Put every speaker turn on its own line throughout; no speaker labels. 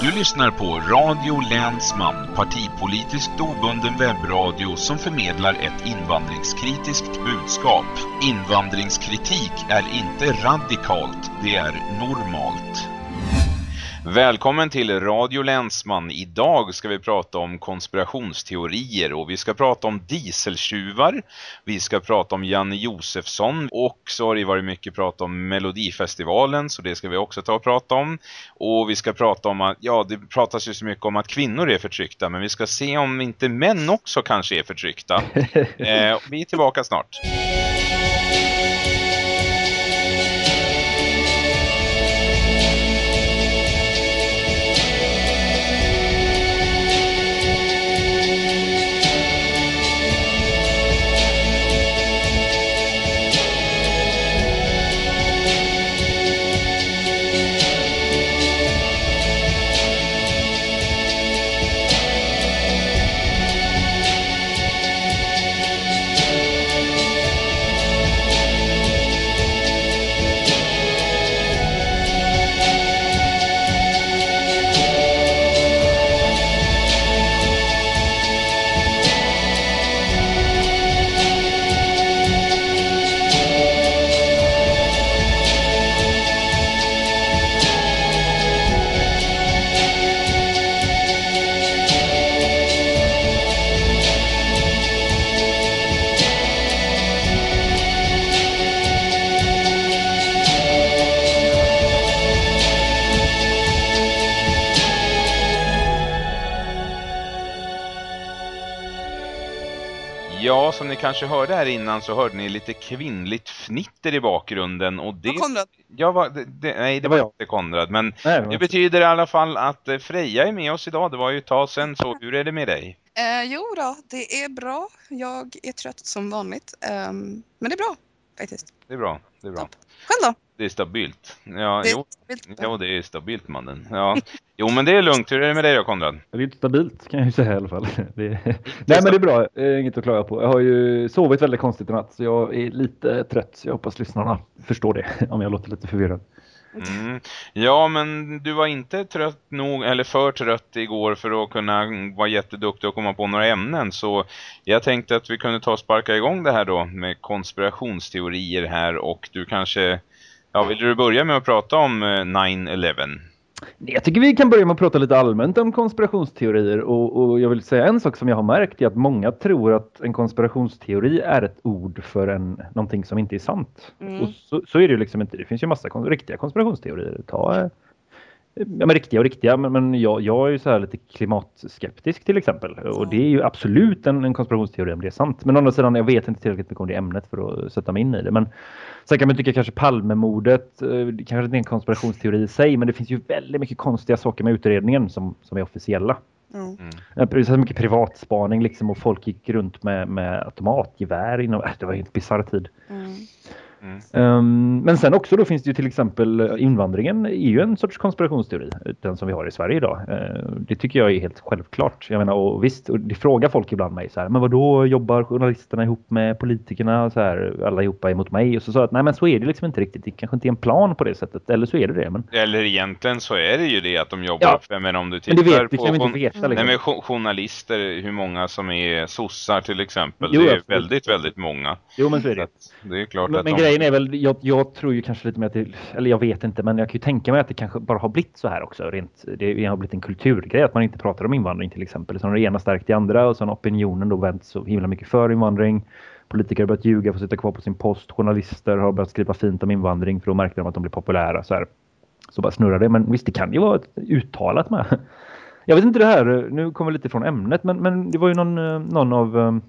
Du lyssnar på Radio Länsman, partipolitiskt obunden webbradio som förmedlar ett invandringskritiskt budskap. Invandringskritik är inte radikalt, det är normalt. Välkommen till Radio Länsman. Idag ska vi prata om konspirationsteorier och vi ska prata om dieseltjuvar. Vi ska prata om Janne Josefsson och så har det varit mycket prat om Melodifestivalen så det ska vi också ta och prata om. Och vi ska prata om att, ja det pratas ju så mycket om att kvinnor är förtryckta men vi ska se om inte män också kanske är förtryckta. eh, vi är tillbaka snart. Ja, som ni kanske hörde här innan så hörde ni lite kvinnligt fnitter i bakgrunden. Och det,
Var Konrad?
Ja, va, det, det, nej, det
Det
var
var jag.
inte Konrad. Men
Nej,
det
men,
betyder i alla fall att eh, Freja är med oss idag. Det var ju ett tag sedan, så hur är det med dig?
Eh, jo då, det är bra. Jag är trött som vanligt. Ehm, men det är bra faktiskt.
Det är bra, det är bra.
Topp. Själv då?
Det är stabilt. Ja,
Det är
jo,
stabilt.
jo, det är stabilt mannen. Ja. Jo, men det är lugnt. Hur är det med dig då, Konrad?
det är inte stabilt kan jag ju säga i alla fall. Det, nej men det är bra, eh, inget att klaga på. Jag har ju sovit väldigt konstigt i natt så jag är lite trött. Så jag hoppas lyssnarna förstår det om jag låter lite förvirrad.
Mm. Ja, men du var inte trött nog, eller för trött igår för att kunna vara jätteduktig och komma på några ämnen. Så jag tänkte att vi kunde ta och sparka igång det här då med konspirationsteorier här. Och du kanske, ja vill du börja med att prata om eh, 9-11?
Jag tycker vi kan börja med att prata lite allmänt om konspirationsteorier och, och jag vill säga en sak som jag har märkt är att många tror att en konspirationsteori är ett ord för en, någonting som inte är sant.
Mm.
Och så, så är det ju liksom inte. Det finns ju massa kon riktiga konspirationsteorier. Ta, eh, ja, men riktiga och riktiga, men, men jag, jag är ju så här lite klimatskeptisk till exempel. Och det är ju absolut en, en konspirationsteori om det är sant. Men å andra sidan, jag vet inte tillräckligt mycket om det ämnet för att sätta mig in i det. Men sen kan man tycka kanske Palmemordet, eh, det kanske inte är en konspirationsteori i sig, men det finns ju väldigt mycket konstiga saker med utredningen som, som är officiella.
Ja.
Ja, Det är så mycket privatspaning liksom och folk gick runt med, med automatgevär inom, äh, det var en helt bisarr tid.
Mm.
Mm.
Ehm, men sen också då finns det ju till exempel eh, invandringen är ju en sorts konspirationsteori, den som vi har i Sverige idag. Eh, det tycker jag är helt självklart. Jag menar, och visst, och det frågar folk ibland mig så här, men vad då jobbar journalisterna ihop med politikerna så här, alla ihop emot mig? Och så sa jag att nej men så är det liksom inte riktigt. Det kanske inte är en plan på det sättet, eller så är det det. Men,
Eller egentligen så är det ju det att de jobbar
Ja.
men om du
men
tittar
det vet
på...
kan vi
jour-
inte veta.
Nej
Liksom.
men jo- journalister, hur många som är sossar till exempel.
Jo,
det är
absolut.
väldigt, väldigt många.
Jo men så är
Så
det.
att det är klart
Men,
att
men
de
grejen är väl, jag, jag tror ju kanske lite mer att det, eller jag vet inte, men jag kan ju tänka mig att det kanske bara har blivit så här också. Rent, det har blivit en kulturgrej att man inte pratar om invandring till exempel. Så har det ena stärkt det andra och sen har opinionen då vänt så himla mycket för invandring. Politiker har börjat ljuga för att sitta kvar på sin post. Journalister har börjat skriva fint om invandring för då märker de att de blir populära. Så, här. så bara snurrar det. Men visst, det kan ju vara uttalat med. Jag vet inte det här, nu kommer lite från ämnet, men, men det var ju någon, eh, någon av um,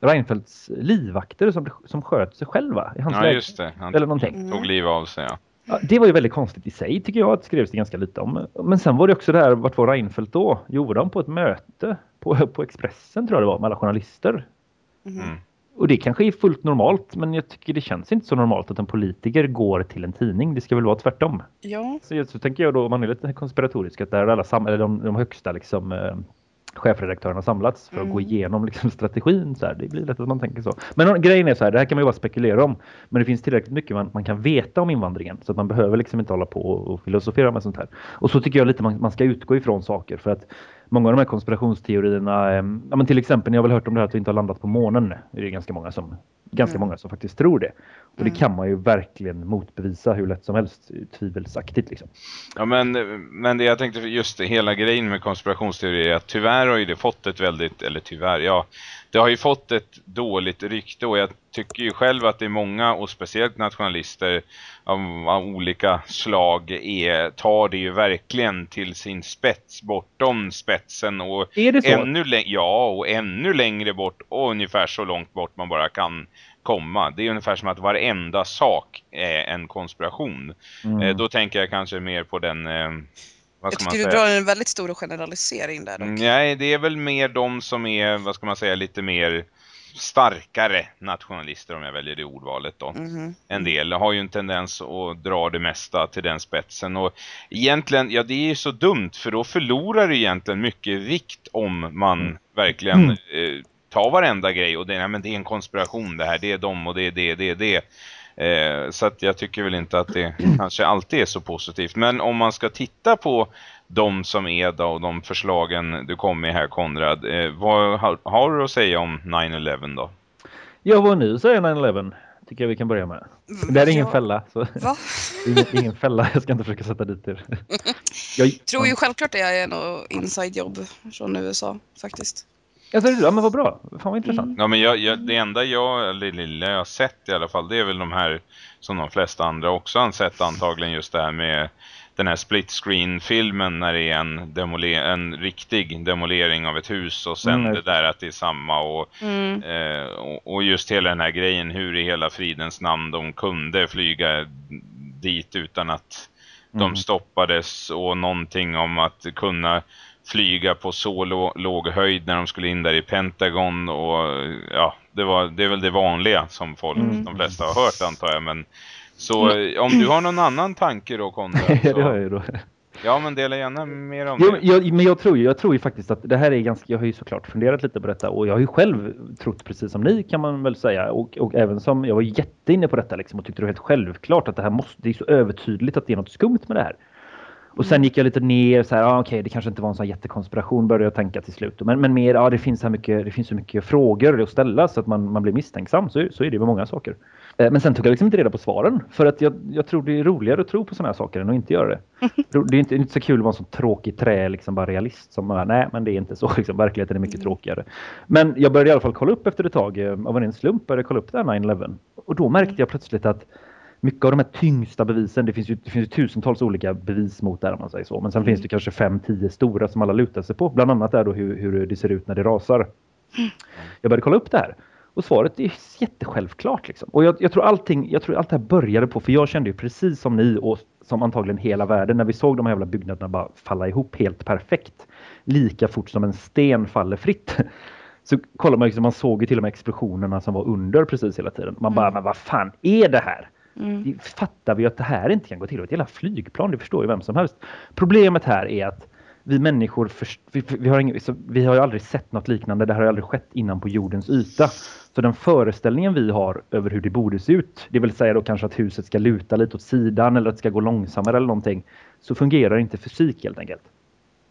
Reinfeldts livvakter som, som sköt sig själva i hans
Ja just det, han
Eller någonting.
Mm.
tog liv av sig ja.
Ja, det var ju väldigt konstigt i sig tycker jag att det skrevs det ganska lite om. Men sen var det också det här, vart var Reinfeldt då? Jo, de på ett möte på, på Expressen tror jag det var med alla journalister.
Mhm.
Mm.
Och det kanske är fullt normalt men jag tycker det känns inte så normalt att en politiker går till en tidning. Det ska väl vara tvärtom.
Ja.
Så, så tänker jag då, om man är lite konspiratorisk, att där är alla sam- eller de, de högsta liksom, eh, chefredaktörerna samlats för att
Mm.
gå igenom liksom, strategin. Så här. Det blir lätt att man tänker så. Men grejen är så här, det här kan man ju bara spekulera om. Men det finns tillräckligt mycket man, man kan veta om invandringen så att man behöver liksom inte hålla på och, och filosofera med sånt här. Och så tycker jag lite man, man ska utgå ifrån saker för att många av de här konspirationsteorierna, eh, ja, men till exempel ni har väl hört om det här att vi inte har landat på månen. Det är ganska många som, ganska
Mm.
många som faktiskt tror det. Och det
Mm.
kan man ju verkligen motbevisa hur lätt som helst, tvivelsaktigt liksom.
Ja, men, men det jag tänkte just det, hela grejen med konspirationsteorier är att tyvärr har ju det fått ett väldigt, eller tyvärr, ja, det har ju fått ett dåligt rykte och jag tycker ju själv att det är många och speciellt nationalister av, av olika slag är, tar det ju verkligen till sin spets, bortom spetsen och ännu längre, ja, och ännu längre bort och ungefär så långt bort man bara kan komma. Det är ungefär som att varenda sak är en konspiration.
Mm.
Eh, Då tänker jag kanske mer på den, eh, vad
Jag
ska man
tycker du
säga?
drar en väldigt stor generalisering där dock.
Mm, Nej, det är väl mer de som är, vad ska man säga, lite mer starkare nationalister om jag väljer det ordvalet då.
Mhm.
En del har ju en tendens att dra det mesta till den spetsen och egentligen, ja det är ju så dumt för då förlorar det egentligen mycket vikt om man
Mm.
verkligen
Mm.
eh, tar varenda grej och det, nej, men det är en konspiration det här, det är dem och det är det, det är det. Eh, så att jag tycker väl inte att det kanske alltid är så positivt. Men om man ska titta på de som är då och de förslagen du kom med här Konrad. Eh, vad har, har du att säga om 9-11 då?
Ja, vad nu säger 9-11 tycker jag vi kan börja med. Det är ingen
Jag-
fälla. Så.
Va?
Det är ingen, ingen fälla, jag ska inte försöka sätta dit er. Jag
Tror ju självklart det är något inside-jobb från USA faktiskt.
Alltså, ja, men vad bra. Fan vad intressant.
Mm.
Ja men jag, jag, det enda jag, eller lilla jag har sett i alla fall, det är väl de här som de flesta andra också har sett antagligen just det här med den här split screen filmen när det är en, en riktig demolering av ett hus och sen
Mm,
det där att det är samma och,
Mm.
eh, och, och just hela den här grejen hur i hela fridens namn de kunde flyga dit utan att de
Mm.
stoppades och någonting om att kunna flyga på så lå- låg höjd när de skulle in där i Pentagon och ja, det, var, det är väl det vanliga som folk,
Mm.
de flesta har hört antar jag men så om du har någon annan tanke då Konrad
Ja, det har jag då.
ja men dela gärna mer om
Jo,
det.
men jag, men jag tror ju, jag tror ju faktiskt att det här är ganska, jag har ju såklart funderat lite på detta och jag har ju själv trott precis som ni kan man väl säga och, och även som, jag var jätteinne på detta liksom och tyckte det var helt självklart att det här måste, det är så övertydligt att det är något skumt med det här. Och sen gick jag lite ner så här, ah, okej det kanske inte var en sån jättekonspiration började jag tänka till slut. Men, men mer, ja det finns så mycket, det finns så mycket frågor att ställa så att man, man blir misstänksam. Så, så är det med många saker. Eh, Men sen tog jag liksom inte reda på svaren. För att jag, jag tror det är roligare att tro på sådana här saker än att inte göra det. Det är inte, det är inte så kul att vara en sån tråkig trä, liksom bara realist som bara, nej men det är inte så. Liksom, verkligheten är mycket tråkigare. Men jag började i alla fall kolla upp efter ett tag, eh, av en slump började jag kolla upp det här 9-11. Och då märkte jag plötsligt att mycket av de här tyngsta bevisen, det finns ju, det finns ju tusentals olika bevis mot det här om man säger så. Men sen
Mm.
finns det kanske fem, tio stora som alla lutar sig på. Bland annat är då hur, hur det ser ut när det rasar. Jag började kolla upp det här. Och svaret är jättesjälvklart. Liksom. Och jag, jag, tror allting, jag tror allt det här började på, för jag kände ju precis som ni och som antagligen hela världen, när vi såg de här jävla byggnaderna bara falla ihop helt perfekt. Lika fort som en sten faller fritt. Så kollar man, liksom, man såg ju till och med explosionerna som var under precis hela tiden. Man bara,
Mm.
men vad fan är det här?
Mm.
Det Fattar vi att det här inte kan gå till? Ett jävla flygplan, det förstår ju vem som helst. Problemet här är att vi människor, vi, vi, har så vi har ju aldrig sett något liknande. Det här har aldrig skett innan på jordens yta. Så den föreställningen vi har över hur det borde se ut, det vill säga då kanske att huset ska luta lite åt sidan eller att det ska gå långsammare eller någonting, så fungerar inte fysik helt enkelt.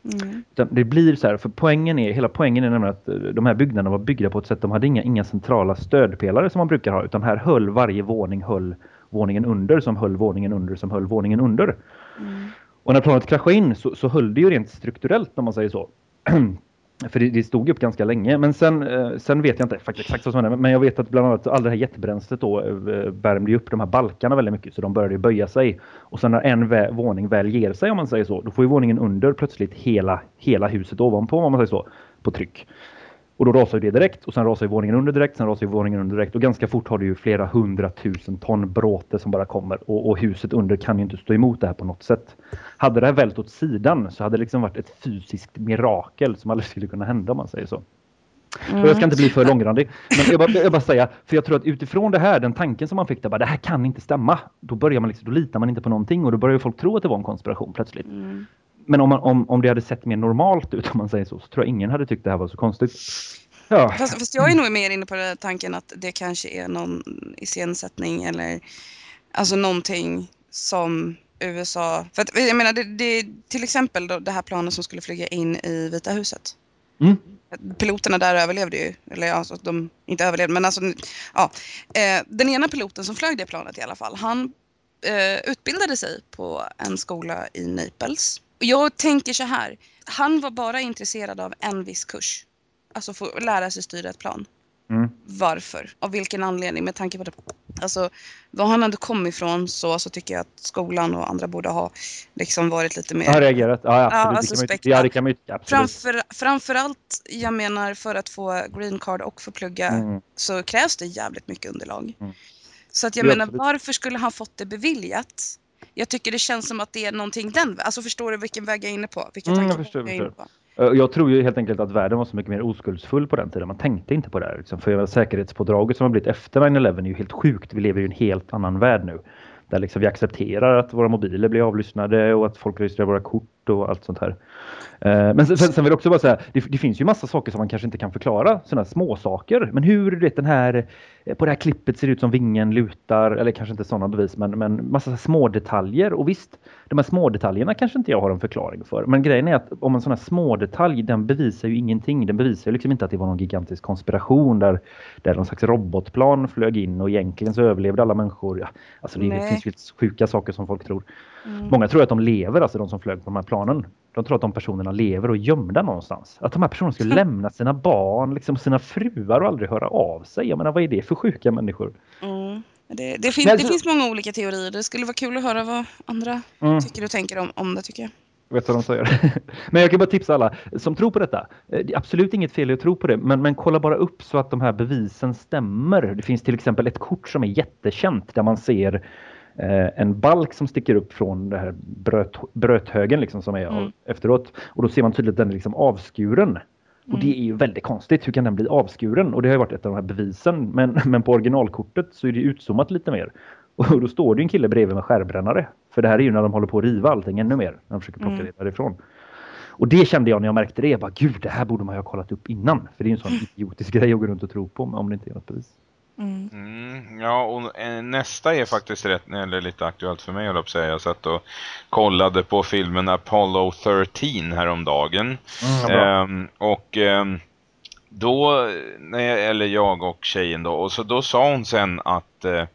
Mm.
Det blir så här, för poängen är, hela poängen är nämligen att eh, de här byggnaderna var byggda på ett sätt, de hade inga, inga centrala stödpelare som man brukar ha, utan här höll varje våning höll våningen under som höll våningen under som höll våningen under.
Mm.
Och när planet kraschade in så, så höll det ju rent strukturellt om man säger så. För det, det stod upp ganska länge. Men sen, eh, sen vet jag inte faktiskt exakt vad som hände. Men jag vet att bland annat all det här jättebränslet då eh, värmde upp de här balkarna väldigt mycket. Så de började böja sig. Och sen när en vä våning väl ger sig om man säger så. Då får ju våningen under plötsligt hela, hela huset ovanpå om man säger så. På tryck. Och då rasar det direkt och sen rasar våningen under direkt, sen rasar våningen under direkt och ganska fort har du ju flera hundratusen ton bråte som bara kommer och, och huset under kan ju inte stå emot det här på något sätt. Hade det här vält åt sidan så hade det liksom varit ett fysiskt mirakel som aldrig skulle kunna hända om man säger så. Och jag ska inte bli för långrandig. Men jag bara, jag bara säga, för jag tror att utifrån det här, den tanken som man fick där, bara, det här kan inte stämma. Då börjar man liksom, då litar man inte på någonting och då börjar folk tro att det var en konspiration plötsligt.
Mm.
Men om, man, om, om det hade sett mer normalt ut om man säger så, så tror jag ingen hade tyckt det här var så konstigt. Ja.
Fast, fast jag är nog mer inne på tanken att det kanske är någon iscensättning eller alltså någonting som USA... För att, jag menar, det, det, till exempel då, det här planet som skulle flyga in i Vita huset.
Mm.
Piloterna där överlevde ju, eller ja, alltså, de inte överlevde men alltså ja. Eh, den ena piloten som flög det planet i alla fall, han eh, utbildade sig på en skola i Naples. Och jag tänker så här, han var bara intresserad av en viss kurs. Alltså få lära sig styra ett plan.
Mm.
Varför? Av vilken anledning? Med tanke på det, alltså, var han hade kommit ifrån så, så tycker jag att skolan och andra borde ha liksom varit lite mer...
Har reagerat. Ja, absolut.
Ja,
det
alltså
kan man ja, det kan man tycka, absolut.
Framför, framförallt, jag menar för att få green card och få plugga
Mm.
så krävs det jävligt mycket underlag.
Mm.
Så att jag
Ja,
menar,
absolut.
varför skulle han fått det beviljat? Jag tycker det känns som att det är någonting den Alltså förstår du vilken väg jag är inne på? Vilken
Mm, jag förstår,
jag
förstår.
på?
Eh, Jag tror ju helt enkelt att världen var så mycket mer oskuldsfull på den tiden. Man tänkte inte på det här. Liksom. För menar, säkerhetspådraget som har blivit efter 9-11 är ju helt sjukt. Vi lever i en helt annan värld nu. Där liksom vi accepterar att våra mobiler blir avlyssnade och att folk registrerar våra kort och allt sånt här. Eh, Men sen, sen vill jag också bara säga, det, det finns ju massa saker som man kanske inte kan förklara. Sådana små saker. Men hur, du vet den här, eh, på det här klippet ser det ut som vingen lutar, eller kanske inte sådana bevis, men, men massa små detaljer. Och visst, de här små detaljerna kanske inte jag har en förklaring för. Men grejen är att om en sån här små detalj, den bevisar ju ingenting. Den bevisar ju liksom inte att det var någon gigantisk konspiration där, där någon slags robotplan flög in och egentligen så överlevde alla människor. Ja, alltså det, det finns ju sjuka saker som folk tror.
Mm.
Många tror att de lever, alltså de som flög på de här planen. De tror att de personerna lever och gömda någonstans. Att de här personerna skulle lämna sina barn, liksom sina fruar och aldrig höra av sig. Jag menar, vad är det för sjuka människor?
Mm. Det, det, fin-
Men
det
alltså-
finns många olika teorier. Det skulle vara kul att höra vad andra
Mm.
tycker och tänker om, om det tycker jag.
Vet vad de säger. men jag kan bara tipsa alla som tror på detta. eh, Det är absolut inget fel att tro på det, men, men kolla bara upp så att de här bevisen stämmer. Det finns till exempel ett kort som är jättekänt där man ser en balk som sticker upp från det här bröt, bröthögen liksom som är
Mm.
efteråt. Och då ser man tydligt att den är liksom avskuren. Och det är ju väldigt konstigt. Hur kan den bli avskuren? Och det har ju varit ett av de här bevisen. Men, men på originalkortet så är det utzoomat lite mer. Och då står det en kille bredvid med skärbrännare. För det här är ju när de håller på att riva allting ännu mer. När de försöker plocka
Mm.
det därifrån. Och det kände jag när jag märkte det. Jag bara, gud, det här borde man ju ha kollat upp innan. För det är ju en sån idiotisk grej att gå runt och tro på om det inte är något bevis.
Mm.
Mm, ja, och eh, nästa är faktiskt rätt, eller lite aktuellt för mig, att säga. Jag satt och kollade på filmen Apollo 13 häromdagen. Ehm, och ehm, då, när jag, eller jag och tjejen då, och så då sa hon sen att eh,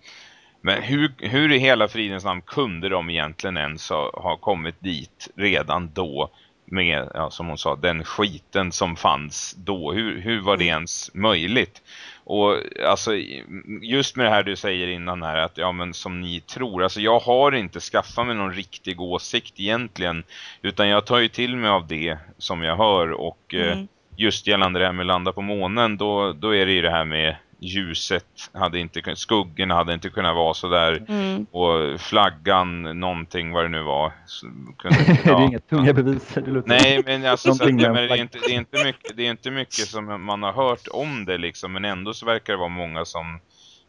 men hur, hur i hela fridens namn kunde de egentligen ens ha, ha kommit dit redan då med, ja, som hon sa, den skiten som fanns då. Hur, hur var det ens möjligt? Och alltså just med det här du säger innan här att ja men som ni tror, alltså jag har inte skaffat mig någon riktig åsikt egentligen utan jag tar ju till mig av det som jag hör och eh,
Mm.
just gällande det här med landa på månen då, då är det ju det här med ljuset hade inte kunnat, skuggorna hade inte kunnat vara så där
Mm.
och flaggan, någonting vad det nu var. kunde-
det är
ja.
inga tunga bevis.
Nej, men alltså, så att, det, är inte, det, är inte mycket, det är inte mycket som man har hört om det liksom, men ändå så verkar det vara många som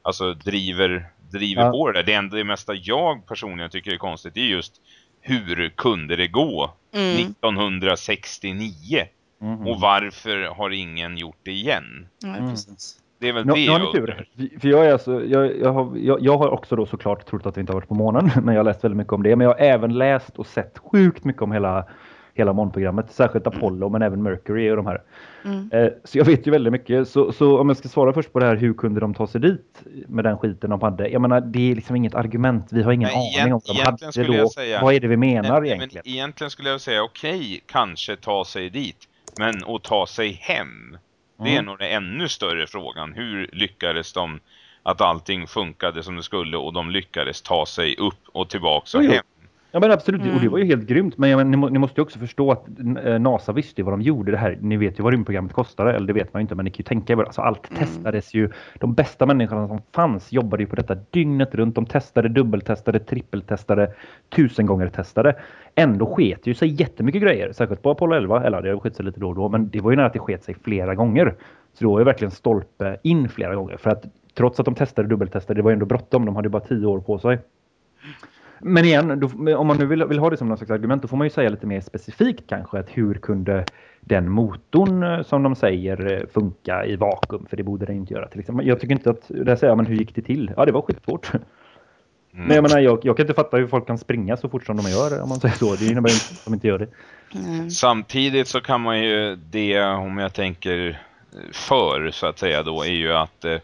alltså, driver, driver
Ja.
på det där. Det, enda, det mesta jag personligen tycker är konstigt är just hur kunde det gå
Mm.
1969?
Mhm.
Och varför har ingen gjort det igen?
Ja,
Mm.
precis.
Det är väl
Nu,
det
nu har ni
jag
tur. För- jag, är alltså, jag, jag, har, jag, jag har också då såklart trott att vi inte har varit på månen. Men jag har läst väldigt mycket om det. Men jag har även läst och sett sjukt mycket om hela, hela månprogrammet. Särskilt Apollo men även Mercury och de här.
Mm.
Eh, så jag vet ju väldigt mycket. Så, så om jag ska svara först på det här, hur kunde de ta sig dit med den skiten de hade? Jag menar, det är liksom inget argument. Vi har ingen
Nej,
aning om vad de hade
skulle
då.
säga-
Vad är det vi menar
Nej,
egentligen?
Men egentligen skulle jag säga okej, kanske ta sig dit. Men att ta sig hem, det är
Mm.
nog den ännu större frågan. Hur lyckades de att allting funkade som det skulle och de lyckades ta sig upp och tillbaks och hem?
Ja men absolut, och det
Mm.
var ju helt grymt. Men jag menar, ni, ni måste ju också förstå att eh, NASA visste ju vad de gjorde det här. Ni vet ju vad rymdprogrammet kostade, eller det vet man ju inte, men ni kan ju tänka er. Alltså allt
Mm.
testades ju. De bästa människorna som fanns jobbade ju på detta dygnet runt. De testade, dubbeltestade, trippeltestade, tusen gånger testade. Ändå sket ju sig jättemycket grejer, särskilt på Apollo 11. Eller det skett sig lite då och då, men det var ju nära att det sket sig flera gånger. Så då var ju verkligen stolpe in flera gånger. För att trots att de testade dubbeltestade, det var ju ändå bråttom. De hade ju bara tio år på sig. Men igen, då, om man nu vill, vill, ha det som någon slags argument, då får man ju säga lite mer specifikt kanske att hur kunde den motorn eh, som de säger eh, funka i vakuum? För det borde den inte göra. Till exempel. Jag tycker inte att, där säger man hur gick det till? Ja, det var skitsvårt. Mm. Men jag menar, jag, jag, kan inte fatta hur folk kan springa så fort som de gör, om man säger så. Det innebär inte att de inte gör det.
Mm. Samtidigt så kan man ju, det om jag tänker för så att säga då, är ju att eh,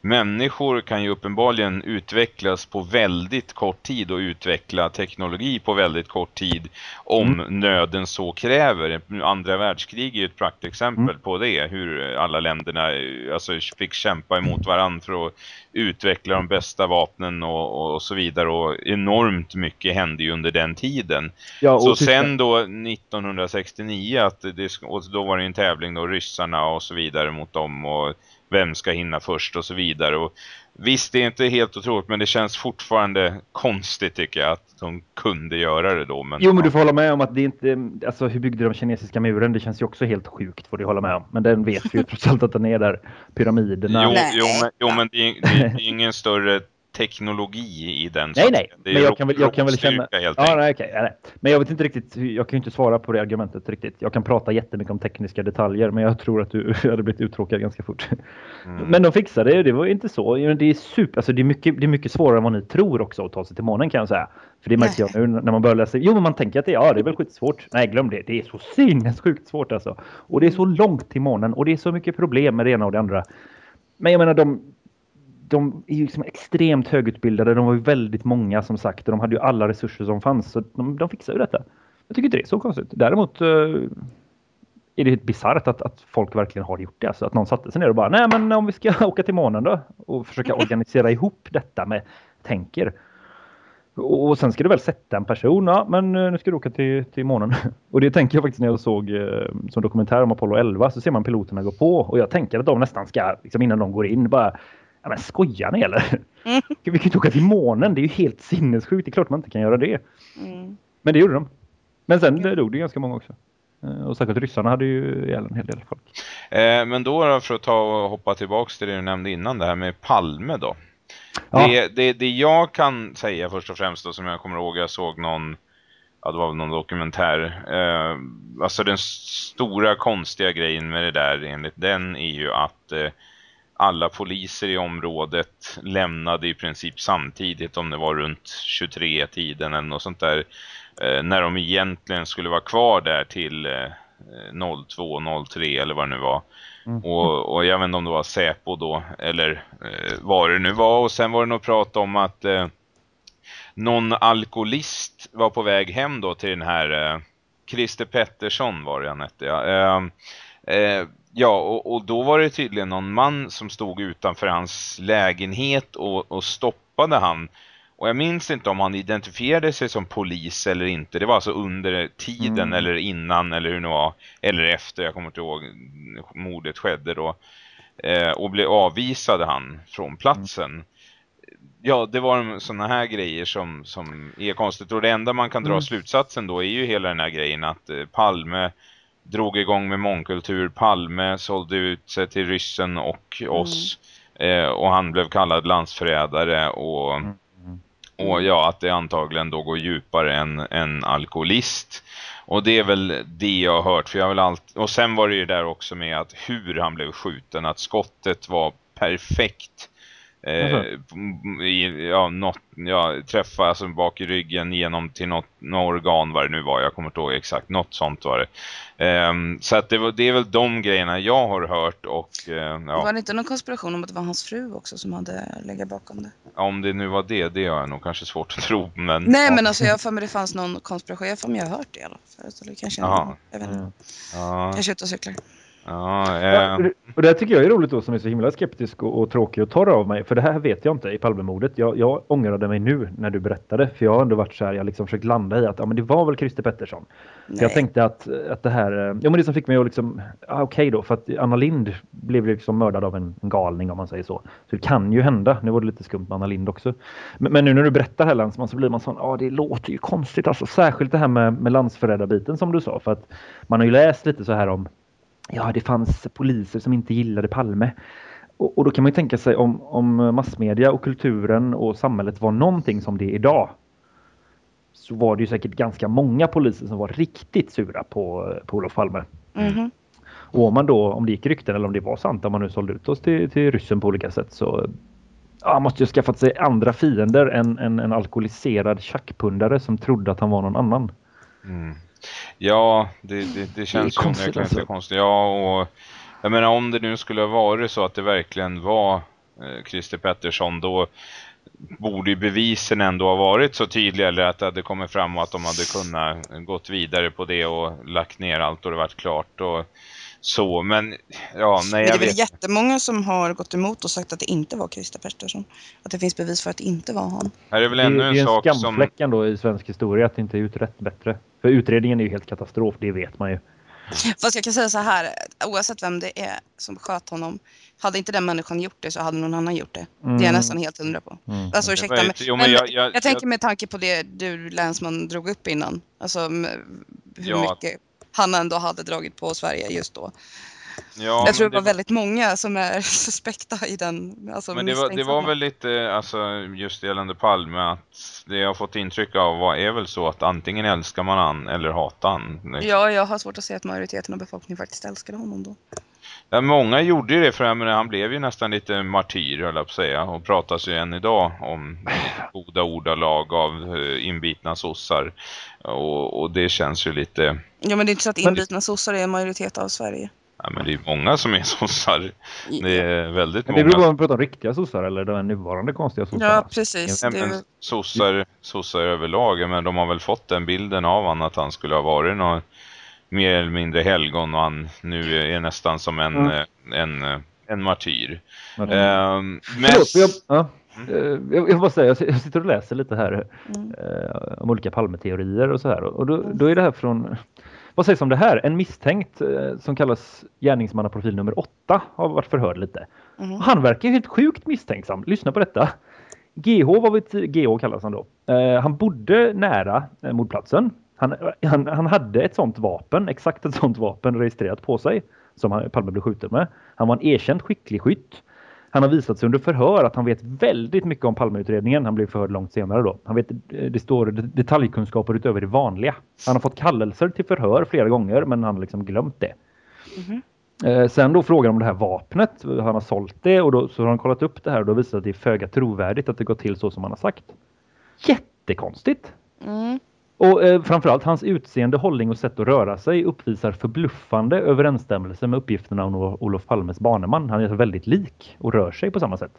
människor kan ju uppenbarligen utvecklas på väldigt kort tid och utveckla teknologi på väldigt kort tid om mm. nöden så kräver. Andra världskrig är ett praktexempel mm. på det. Hur alla länderna alltså, fick kämpa emot varandra för att utveckla de bästa vapnen och, och så vidare. Och enormt mycket hände ju under den tiden. Ja, så sen då 1969 att det, och då var det en tävling då ryssarna och så vidare mot dem och vem ska hinna först och så vidare. Och visst, det är inte helt otroligt men det känns fortfarande konstigt tycker jag att de kunde göra det då. Men,
jo, men du får hålla med om att det inte, alltså hur byggde de kinesiska muren? Det känns ju också helt sjukt får du hålla med om. Men den vet vi ju trots allt att den är där, pyramiderna.
Jo, jo men, jo, men det, är, det är ingen större teknologi i den.
Nej, nej. men jag kan väl, jag kan väl känna... Ja, nej, okay, nej. Men jag vet inte riktigt, jag kan ju inte svara på det argumentet riktigt. Jag kan prata jättemycket om tekniska detaljer, men jag tror att du hade blivit uttråkad ganska fort. Mm. Men de fixade det, det var inte så. Det är super, alltså det är mycket, det är mycket svårare än vad ni tror också att ta sig till månen kan jag säga. För det märker jag nu när man börjar läsa. Jo, men man tänker att det, ja, det är väl skitsvårt. Nej, glöm det. Det är så sinnessjukt svårt alltså. Och det är så långt till månen och det är så mycket problem med det ena och det andra. Men jag menar, de, de är ju liksom extremt högutbildade. De var ju väldigt många som sagt och de hade ju alla resurser som fanns. Så de, de fixar ju detta. Jag tycker inte det är så konstigt. Däremot uh, är det helt bisarrt att, att folk verkligen har gjort det. Alltså att någon satte sig ner och bara, nej men om vi ska åka till månen då och försöka organisera ihop detta med tänker. Och sen ska du väl sätta en person, ja men eh, nu ska du åka till, till månen. Och det tänker jag faktiskt när jag såg eh, som dokumentär om Apollo 11 så ser man piloterna gå på och jag tänker att de nästan ska, liksom innan de går in, bara Ja, men skojar ni eller? Mm. Vi kan ju åka till månen, det är ju helt sinnessjukt. Det är klart man inte kan göra det. Mm. Men det gjorde de. Men sen mm. dog det ganska många också. Eh, och särskilt ryssarna hade ju ihjäl en hel del folk.
Eh, men då för att ta och hoppa tillbaka till det du nämnde innan, det här med Palme då. Ja. Det, det, det jag kan säga först och främst då, som jag kommer ihåg, jag såg någon ja det var någon dokumentär eh, alltså den stora konstiga grejen med det där enligt den är ju att eh, alla poliser i området lämnade i princip samtidigt om det var runt 23-tiden eller något sånt där. Eh, när de egentligen skulle vara kvar där till eh, 02, 03 eller vad det nu var. Mm. Och, och jag vet inte om det var Säpo då eller eh, vad det nu var. Och sen var det nog prat om att eh, någon alkoholist var på väg hem då till den här eh, Christer Pettersson var det han hette. Ja. Eh, eh, Ja, och, och, då var det tydligen någon man som stod utanför hans lägenhet och, och stoppade han. Och jag minns inte om han identifierade sig som polis eller inte. Det var alltså under tiden mm. eller innan eller hur det var. Eller efter, jag kommer inte ihåg, mordet skedde då. Eh, och blev avvisade han från platsen. Mm. Ja, det var sådana här grejer som, som är konstigt. Och det enda man kan dra mm. slutsatsen då är ju hela den här grejen att eh, Palme drog igång med mångkultur. Palme sålde ut sig till ryssen och oss. Mm. Eh, och han blev kallad landsförrädare och, mm. och ja, att det antagligen då går djupare än en alkoholist. Och det är väl det jag har hört. För jag vill allt... Och sen var det ju där också med att hur han blev skjuten. Att skottet var perfekt Eh, i, ja, något, ja, träffa alltså bak i ryggen genom till något, något organ vad det nu var. Jag kommer inte ihåg exakt, något sånt var det. Eh, så att det, var, det är väl de grejerna jag har hört. Och, eh, ja.
Var det inte någon konspiration om att det var hans fru också som hade legat bakom det?
Om det nu var det, det har jag nog kanske svårt att tro. Men,
Nej
ja.
men alltså jag för mig det fanns någon konspiration. Jag för mig jag har hört det i alla fall. Så det kanske, jag, jag vet inte. Mm. Ja. Kanske ute och cyklar.
Ja, eh.
och det tycker jag är roligt då som är så himla skeptisk och, och tråkig och torr av mig. För det här vet jag inte i Palmemordet. Jag, jag ångrade mig nu när du berättade. För jag har ändå varit så här, jag liksom försökt landa i att ja, men det var väl Christer Pettersson. Jag tänkte att, att det här, ja men det som fick mig att liksom, ah, okej okay då. För att Anna Lind blev liksom mördad av en, en, galning om man säger så. Så det kan ju hända. Nu var det lite skumt med Anna Lind också. Men, men nu när du berättar här Länsman så blir man sån, ja ah, det låter ju konstigt alltså. Särskilt det här med, med landsförrädarbiten som du sa. För att man har ju läst lite så här om ja, det fanns poliser som inte gillade Palme. Och, och, då kan man ju tänka sig om, om massmedia och kulturen och samhället var någonting som det är idag. så var det ju säkert ganska många poliser som var riktigt sura på, på Olof Palme.
Mhm.
Och om man då, om det gick rykten eller om det var sant, om man nu sålde ut oss till, till ryssen på olika sätt så ja, måste ju ha skaffat sig andra fiender än en, en alkoholiserad tjackpundare som trodde att han var någon annan.
Mm. Ja, det, det, det känns
Det
ju
konstigt,
onekligen
alltså.
konstigt. Ja, och jag menar om det nu skulle ha varit så att det verkligen var eh, Christer Pettersson då borde ju bevisen ändå ha varit så tydliga eller att det hade kommit fram och att de hade kunnat gått vidare på det och lagt ner allt och det varit klart och så. Men ja, nej
Men det är väl
vet.
jättemånga som har gått emot och sagt att det inte var Christer Pettersson. Att det finns bevis för att det inte var han.
Här är väl
Det,
ännu
det är
en
en
sak som...
skamfläck ändå i svensk historia att det inte är utrett bättre. För utredningen är ju helt katastrof, det vet man ju.
Fast jag kan säga så här, oavsett vem det är som sköt honom. Hade inte den människan gjort det så hade någon annan gjort det. Det är jag
Mm.
nästan helt hundra på.
Mm.
Alltså
Det
ursäkta, men,
jo, men
men
jag- jag-
jag tänker med tanke på det du länsman drog upp innan. Alltså hur
Ja.
mycket han ändå hade dragit på Sverige just då.
Ja,
jag tror det var väldigt många som är suspekta i den. Alltså
Men det var, det var väl lite, alltså just gällande Palme att det jag har fått intryck av var, är väl så att antingen älskar man han eller hatar han.
Ja, jag har svårt att se att majoriteten av befolkningen faktiskt älskade honom då.
Ja, många gjorde ju det för jag menar, han blev ju nästan lite martyr höll jag på att säga och pratas ju än idag om goda ordalag av eh, inbitna sossar och, och det känns ju lite
Ja, men det är inte så att inbitna sossar är en majoritet av Sverige.
Ja, men det är många som är sossar det är väldigt
Men det beror på
många
om man pratar om riktiga sossar eller de nuvarande konstiga sossarna.
Ja, precis. Är
men sossar, sossar överlag, men de har väl fått den bilden av han att han skulle ha varit någon mer eller mindre helgon och han nu är nästan som en,
Mm.
eh, en, eh, en martyr.
Men-
Ehm, men,
Förlåt, jag, ja. Eh, jag, jag säga, jag jag sitter och läser lite här
Mm.
eh, om olika Palmeteorier och så här. Och då, då är det här från, vad sägs om det här? En misstänkt eh, som kallas gärningsmannaprofil nummer åtta har varit förhörd lite. Och Han verkar helt sjukt misstänksam. Lyssna på detta. GH var vi GH kallas han då. Eh, han bodde nära eh, mordplatsen. Han, han, han hade ett sånt vapen, exakt ett sånt vapen registrerat på sig som han, Palme blev skjuten med. Han var en erkänt skicklig skytt. Han har visat sig under förhör att han vet väldigt mycket om Palmeutredningen. Han blev förhörd långt senare då. Han vet, eh, det står detaljkunskaper utöver det vanliga. Han har fått kallelser till förhör flera gånger men han har liksom glömt det.
Mhm.
Eh, sen då frågar de om det här vapnet. Han har sålt det och då så har han kollat upp det här och då visar det att det är föga trovärdigt att det går till så som han har sagt. Jättekonstigt!
Mm.
Och eh, framförallt hans utseende, hållning och sätt att röra sig uppvisar förbluffande överensstämmelse med uppgifterna om Olof- Palmes baneman. Han är väldigt lik och rör sig på samma sätt.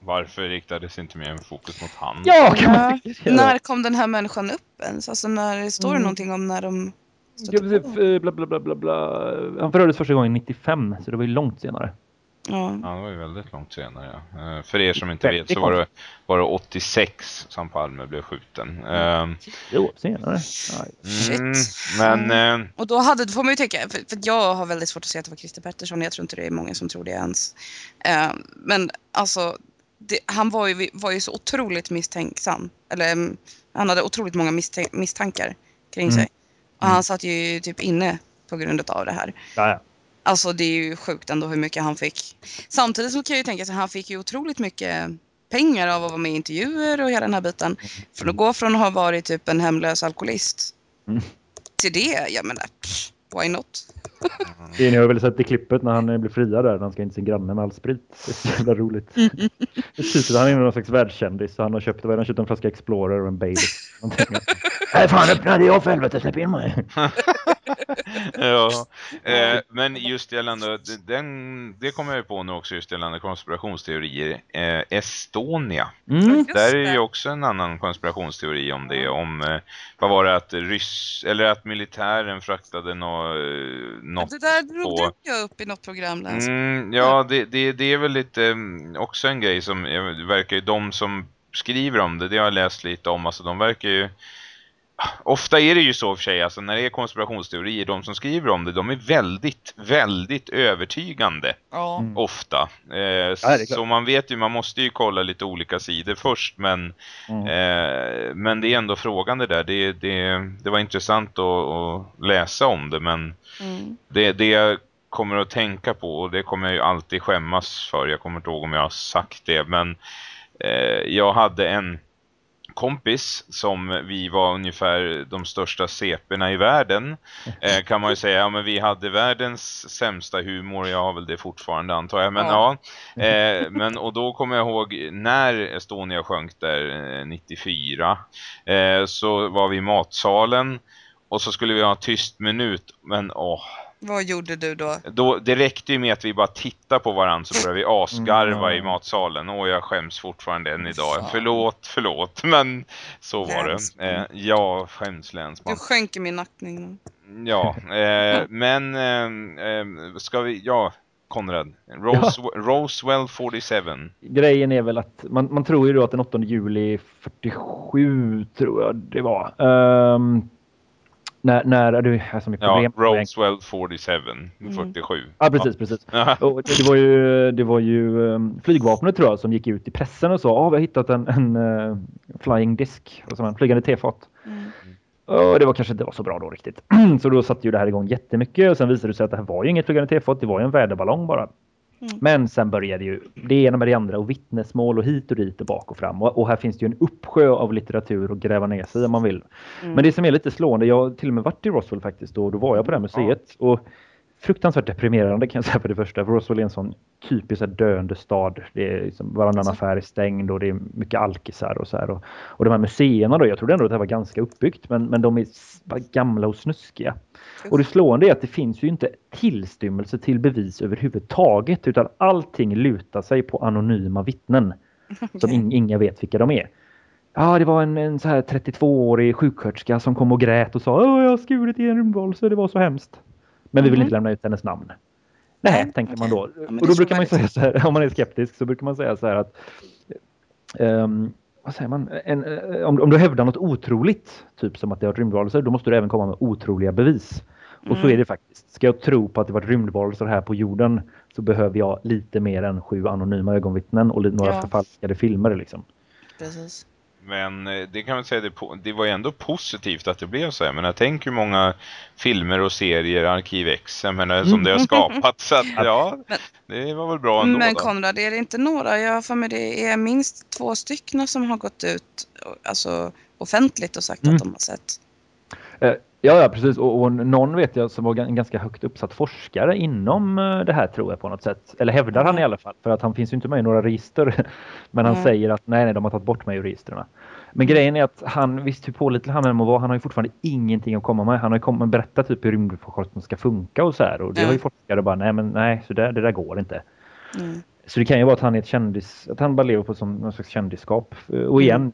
varför riktades inte mer fokus mot han?
Ja, kan
Ja,
man tycka.
När kom den här människan upp ens? Alltså när står det
Mm.
någonting om när de stötte på?
eh, bla, bla, bla, bla, bla. Han förhördes första gången 95, så det var ju långt senare.
Ja.
Ja, det var ju väldigt långt senare. Ja. Eh, För er som inte vet så var det, var det 86 som Palme blev skjuten. Ehm,
Tio år senare.
Mm, men eh,
Och då, hade, då får man ju tänka, för, för jag har väldigt svårt att se att det var Christer Pettersson. Jag tror inte det är många som tror det ens. Eh, men alltså, det, han var ju, var ju så otroligt misstänksam. Eller mm, han hade otroligt många misstankar kring
Mm.
sig. Och han satt ju typ inne på grund av det här.
Ja, ja.
Alltså det är ju sjukt ändå hur mycket han fick. Samtidigt så kan jag ju tänka att han fick ju otroligt mycket pengar av att vara med i intervjuer och hela den här biten. För att gå från att ha varit typ en hemlös alkoholist
Mm.
till det, jag menar, why not?
Det ni har väl sett i klippet när han blir friad där, när han ska in till sin granne med all sprit. Det är så jävla roligt. Det är han är någon slags världskändis. så Han har köpt, vad är han köpt en flaska Explorer och en Baileys. Nej fan öppna det jag för helvete, släpp in mig.
ja, eh, men just gällande, den, det kommer jag ju på nu också just gällande konspirationsteorier. Eh, Estonia.
Mm.
Där är
det.
ju också en annan konspirationsteori om det. Om, eh, vad var det, att ryss, eller att militären fraktade nå, eh, något
Det där drog
på...
du upp i något program Lance.
Mm, ja, det, det, det är väl lite mm, också en grej som verkar ju de som skriver om det, det har jag läst lite om, alltså de verkar ju Ofta är det ju så för sig, alltså när det är konspirationsteorier, de som skriver om det, de är väldigt, väldigt övertygande.
Ja.
Mm.
Ofta. Eh,
klart.
så man vet ju, man måste ju kolla lite olika sidor först, men,
Mm.
eh, men det är ändå frågan det där. Det, det, det var intressant att, att läsa om det, men
Mm.
det, det jag kommer att tänka på, och det kommer jag ju alltid skämmas för, jag kommer inte ihåg om jag har sagt det, men eh, jag hade en kompis som vi var ungefär de största CP'na i världen eh, kan man ju säga. Ja, men vi hade världens sämsta humor. Jag har väl det fortfarande antar jag. Men ja. ja eh, men, och då kommer jag ihåg när Estonia sjönk där 94 eh, så var vi i matsalen och så skulle vi ha tyst minut. Men åh
vad gjorde du då?
då? Det räckte ju med att vi bara tittade på varandra så började vi asgarva mm. i matsalen. Och jag skäms fortfarande än idag. Så. Förlåt, förlåt. Men så var det. Eh, jag skäms länsman.
Du skänker min nackning.
Ja, eh, men eh, eh, ska vi... Ja, Konrad. Rose, ja. Roswell 47.
Grejen är väl att man, man tror ju då att den 8 juli 47 tror jag det var. Um, när, när du har så mycket
problem. Ja, Roswell 47, mm. 47.
Ja, precis, precis. Och det var ju, det var ju um, flygvapnet tror jag som gick ut i pressen och sa ah, vi har hittat en, en uh, flying disk, alltså en flygande tefat. Mm. Och det var kanske inte var så bra då riktigt. så då satte ju det här igång jättemycket och sen visade det sig att det här var ju inget flygande tefat, det var ju en väderballong bara. Mm. Men sen började ju det ena med det andra och vittnesmål och hit och dit och bak och fram. Och, och här finns det ju en uppsjö av litteratur att gräva ner sig om man vill. Mm. Men det som är lite slående, jag har till och med varit i Roswell faktiskt och då var jag på det här museet. Ja. Och fruktansvärt deprimerande kan jag säga för det första. För Roswell är en sån typisk döende stad. Det är liksom, varannan alltså. affär är stängd och det är mycket alkisar och så här. Och, och de här museerna då, jag trodde ändå att det var ganska uppbyggt men, men de är gamla och snuskiga. Och det slående är att det finns ju inte tillstymmelse till bevis överhuvudtaget utan allting lutar sig på anonyma vittnen. Som in, inga vet vilka de är. Ja, det var en, en så här 32-årig sjuksköterska som kom och grät och sa jag har skurit i en rymdvalse, det var så hemskt. Men vi vill mm. inte lämna ut hennes namn. Nej, mm. tänker man då. Ja, och då brukar man säga så här, om man är skeptisk så brukar man säga så här att um, vad säger man? En, eh, om, om du hävdar något otroligt, typ som att det har rymdvarelser, då måste du även komma med otroliga bevis. Och mm. så är det faktiskt. Ska jag tro på att det varit rymdvarelser här på jorden så behöver jag lite mer än sju anonyma ögonvittnen och några ja. förfalskade filmer liksom.
Precis.
Men eh, det kan man säga, det, det var ju ändå positivt att det blev så här. Men jag tänker hur många filmer och serier, Arkiv X, menar, som det har skapat. Så att, ja, det var väl bra ändå.
Men Konrad, är det inte några? Jag för mig det är minst två stycken som har gått ut alltså, offentligt och sagt mm. att de har sett.
Eh, Ja, ja precis. Och, och, någon vet jag som var en ganska högt uppsatt forskare inom eh, det här tror jag på något sätt. Eller hävdar han i alla fall. För att han finns ju inte med i några register. Men han mm. säger att nej, nej, de har tagit bort mig ur registren. Men grejen är att han, visst hur pålitlig han än må vara, han har ju fortfarande ingenting att komma med. Han har ju kommit berättat typ hur rymdforskning ska funka och så här. Och det mm. har ju forskare bara, nej men nej, så där, det där går inte. Mm. Så det kan ju vara att han är ett kändis, att han bara lever på som någon slags kändisskap. Och igen,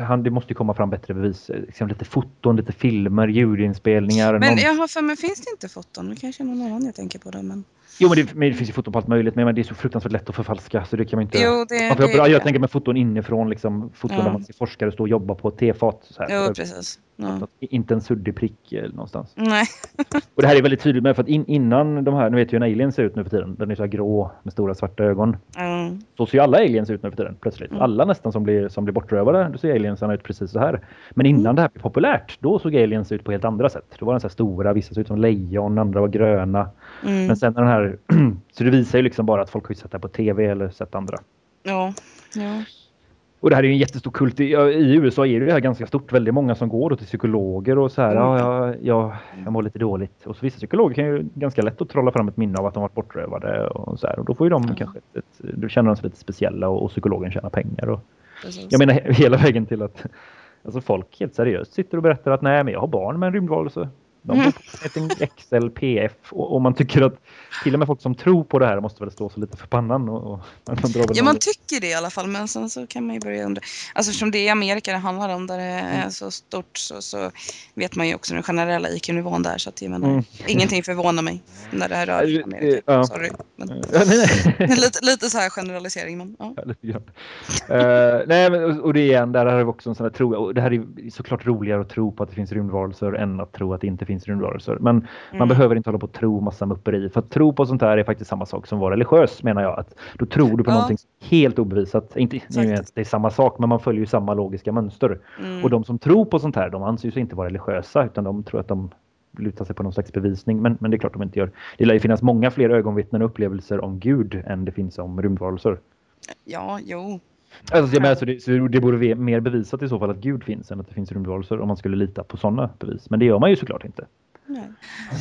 han, det måste ju komma fram bättre bevis. Liksom lite foton, lite filmer, ljudinspelningar.
Men någon... jag har för mig, finns det inte foton? Det kanske är någon annan jag tänker på det. Men...
Jo, men det, men det, finns ju foton på allt möjligt. Men, det är så fruktansvärt lätt att förfalska. Så det kan man inte...
Jo, det,
ja, jag, jag, jag tänker med foton inifrån. Liksom, foton ja. där man ser forskare stå och jobba på tefat.
Jo, precis. Ja.
Inte en suddig prick någonstans.
Nej.
och det här är väldigt tydligt med för att in, innan de här, nu vet ju hur en alien ser ut nu för tiden. Den är så här grå med stora svarta ögon. Mm. Så ser ju alla aliens ut nu för tiden plötsligt. Mm. Alla nästan som blir, som blir bortrövade, då ser aliensarna ut precis så här. Men innan mm. det här blev populärt, då såg aliens ut på helt andra sätt. Då var de så här stora, vissa såg ut som lejon, andra var gröna. Mm. Men sen den här, så det visar ju liksom bara att folk har sett det här på tv eller sett andra.
Ja, ja.
Och det här är ju en jättestor kult. I, I USA är det här ganska stort. Väldigt många som går till psykologer och så här. Mm. Ja, ja, ja, jag mår lite dåligt. Och så vissa psykologer kan ju ganska lätt att trolla fram ett minne av att de varit bortrövade och så här. Och då får ju de mm. kanske ett, ett, då känner de sig lite speciella och, och psykologen tjänar pengar. Och, jag menar hela vägen till att alltså folk helt seriöst sitter och berättar att nej, men jag har barn med en rymdvarelse. De mm. en Excel, PF och, och, man tycker att till och med folk som tror på det här måste väl stå så lite för pannan. Och, och
man ja, man tycker det i alla fall, men sen så kan man ju börja undra. Alltså eftersom det är Amerika det handlar om, där det är mm. så stort så, så, vet man ju också den generella IQ-nivån där. Så att jag menar, mm. ingenting förvånar mig när det här rör Amerika. Ja. Sorry. Men, ja, nej, nej. lite, lite så här generalisering. Men, ja. ja lite
grann. uh, nej, men, och det är igen, där har vi också en sån här tro. Och det här är såklart roligare att tro på att det finns rymdvarelser än att tro att det inte finns rymdvarelser. Men mm. man behöver inte hålla på att tro massa mupperi. För att tro på sånt här är faktiskt samma sak som att vara religiös menar jag. Att då tror du på ja. någonting helt obevisat. Inte, nu det är samma sak men man följer ju samma logiska mönster. Mm. Och de som tror på sånt här de anser sig inte vara religiösa utan de tror att de lutar sig på någon slags bevisning. Men, men det är klart de inte gör. Det lär ju finnas många fler ögonvittnen och upplevelser om Gud än det finns om rymdvarelser.
Ja, jo.
Alltså, jag menar, så det, så det borde mer bevisat i så fall att Gud finns än att det finns rymdvarelser om man skulle lita på sådana bevis. Men det gör man ju såklart inte.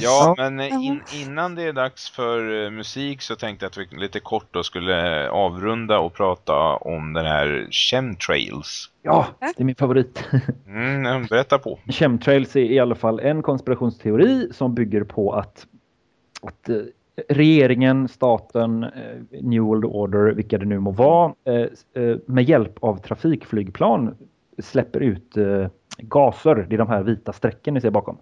Ja, men in, innan det är dags för uh, musik så tänkte jag att vi lite kort då skulle avrunda och prata om den här chemtrails.
Ja, det är min favorit.
Mm, berätta på.
Chemtrails är i alla fall en konspirationsteori som bygger på att, att uh, regeringen, staten, uh, New World Order, vilka det nu må vara, med hjälp av trafikflygplan släpper ut gaser. Det är de här vita strecken ni ser bakom.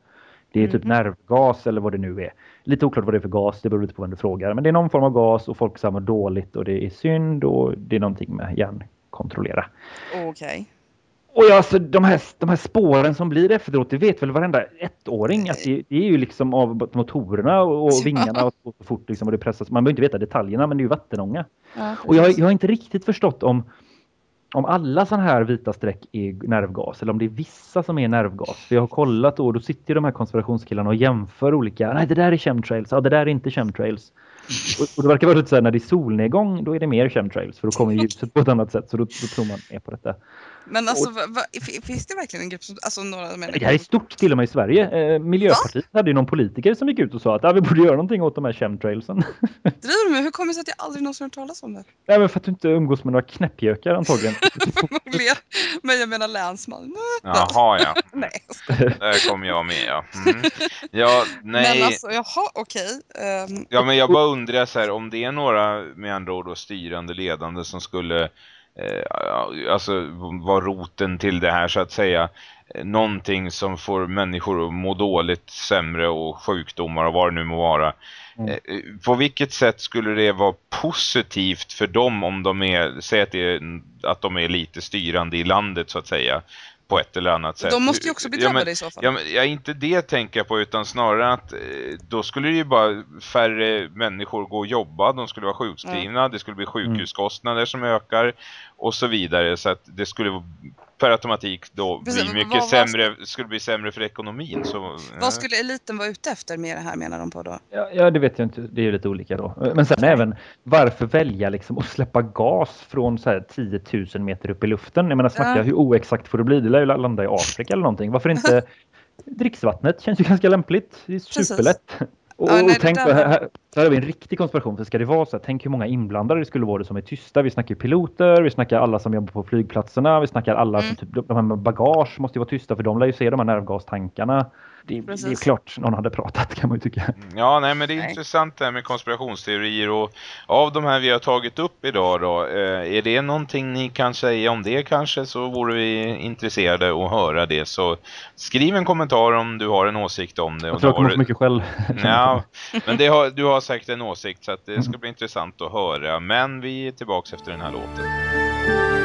Det är typ mm. nervgas eller vad det nu är. Lite oklart vad det är för gas, det beror lite på vem du frågar. Men det är någon form av gas och folk mår dåligt och det är synd och det är någonting med hjärnkontrollera.
Okej. Okay.
Och ja, alltså, de, här, de här spåren som blir efteråt, det vet väl varenda ettåring att det, det är ju liksom av motorerna och, och vingarna och så fort liksom, och det pressas. Man behöver inte veta detaljerna men det är ju vattenånga. Ja, och jag, jag har inte riktigt förstått om om alla sådana här vita streck är nervgas eller om det är vissa som är nervgas. För jag har kollat och då sitter de här konspirationskillarna och jämför olika. Nej, det där är chemtrails. Ja, det där är inte chemtrails. Och, och det verkar vara lite så här när det är solnedgång då är det mer chemtrails för då kommer ljuset på ett annat sätt så då, då tror man mer på detta.
Men alltså, och, va, va, finns det verkligen en grupp som, alltså några människor?
Det här är stort till och med i Sverige. Eh, Miljöpartiet Va? hade ju någon politiker som gick ut och sa att ah, vi borde göra någonting åt de här chemtrailsen.
Driver du med? Hur kommer det sig att jag aldrig någonsin hört talas om det?
Nej, men för att du inte umgås med några knäppjökar antagligen.
Förmodligen. men jag menar länsman.
Jaha, ja. nej. Där kom jag med, ja. Mm. Ja, nej.
Men alltså, jaha, okej. Okay. Um...
Ehm, ja, men jag bara undrar så här, om det är några med andra ord då, styrande ledande som skulle eh, alltså var roten till det här så att säga eh, någonting som får människor att må dåligt, sämre och sjukdomar och vad det nu må vara. Mm. Eh, på vilket sätt skulle det vara positivt för dem om de är, säg att, är, att de är lite styrande i landet så att säga på ett eller annat sätt.
De måste ju också bli drabbade
ja, men,
i så fall.
Ja, men, ja, inte det tänker jag på utan snarare att eh, då skulle ju bara färre människor gå och jobba. De skulle vara sjukskrivna, mm. det skulle bli sjukhuskostnader som ökar och så vidare. Så att det skulle per automatik då Precis, bli mycket vad, sämre, vad, skulle bli sämre för ekonomin. Så,
vad skulle eliten vara ute efter med det här menar de på då?
Ja, ja det vet jag inte, det är lite olika då. Men sen även, varför välja liksom att släppa gas från så här 10 000 meter upp i luften? Jag menar snacka, ja. hur oexakt får det bli? Det lär ju landa i Afrika eller någonting. Varför inte dricksvattnet? Känns ju ganska lämpligt. Det är superlätt. Precis. Och, ja, nej, tänk, här, här, här har vi en riktig konspiration. För ska det vara så här, tänk hur många inblandade det skulle vara som är tysta. Vi snackar piloter, vi snackar alla som jobbar på flygplatserna, vi snackar alla mm. som typ, de här med bagage måste ju vara tysta för de lär ju se de här nervgastankarna det, det, är klart någon hade pratat kan man ju tycka.
Ja, nej men det är nej. intressant det här med konspirationsteorier och av de här vi har tagit upp idag då, eh, är det någonting ni kan säga om det kanske så vore vi intresserade att höra det. Så skriv en kommentar om du har en åsikt om det.
Jag tror jag kommer så mycket själv.
Ja, men det har, du har säkert en åsikt så att det ska bli intressant att höra. Men vi är tillbaka efter den här låten.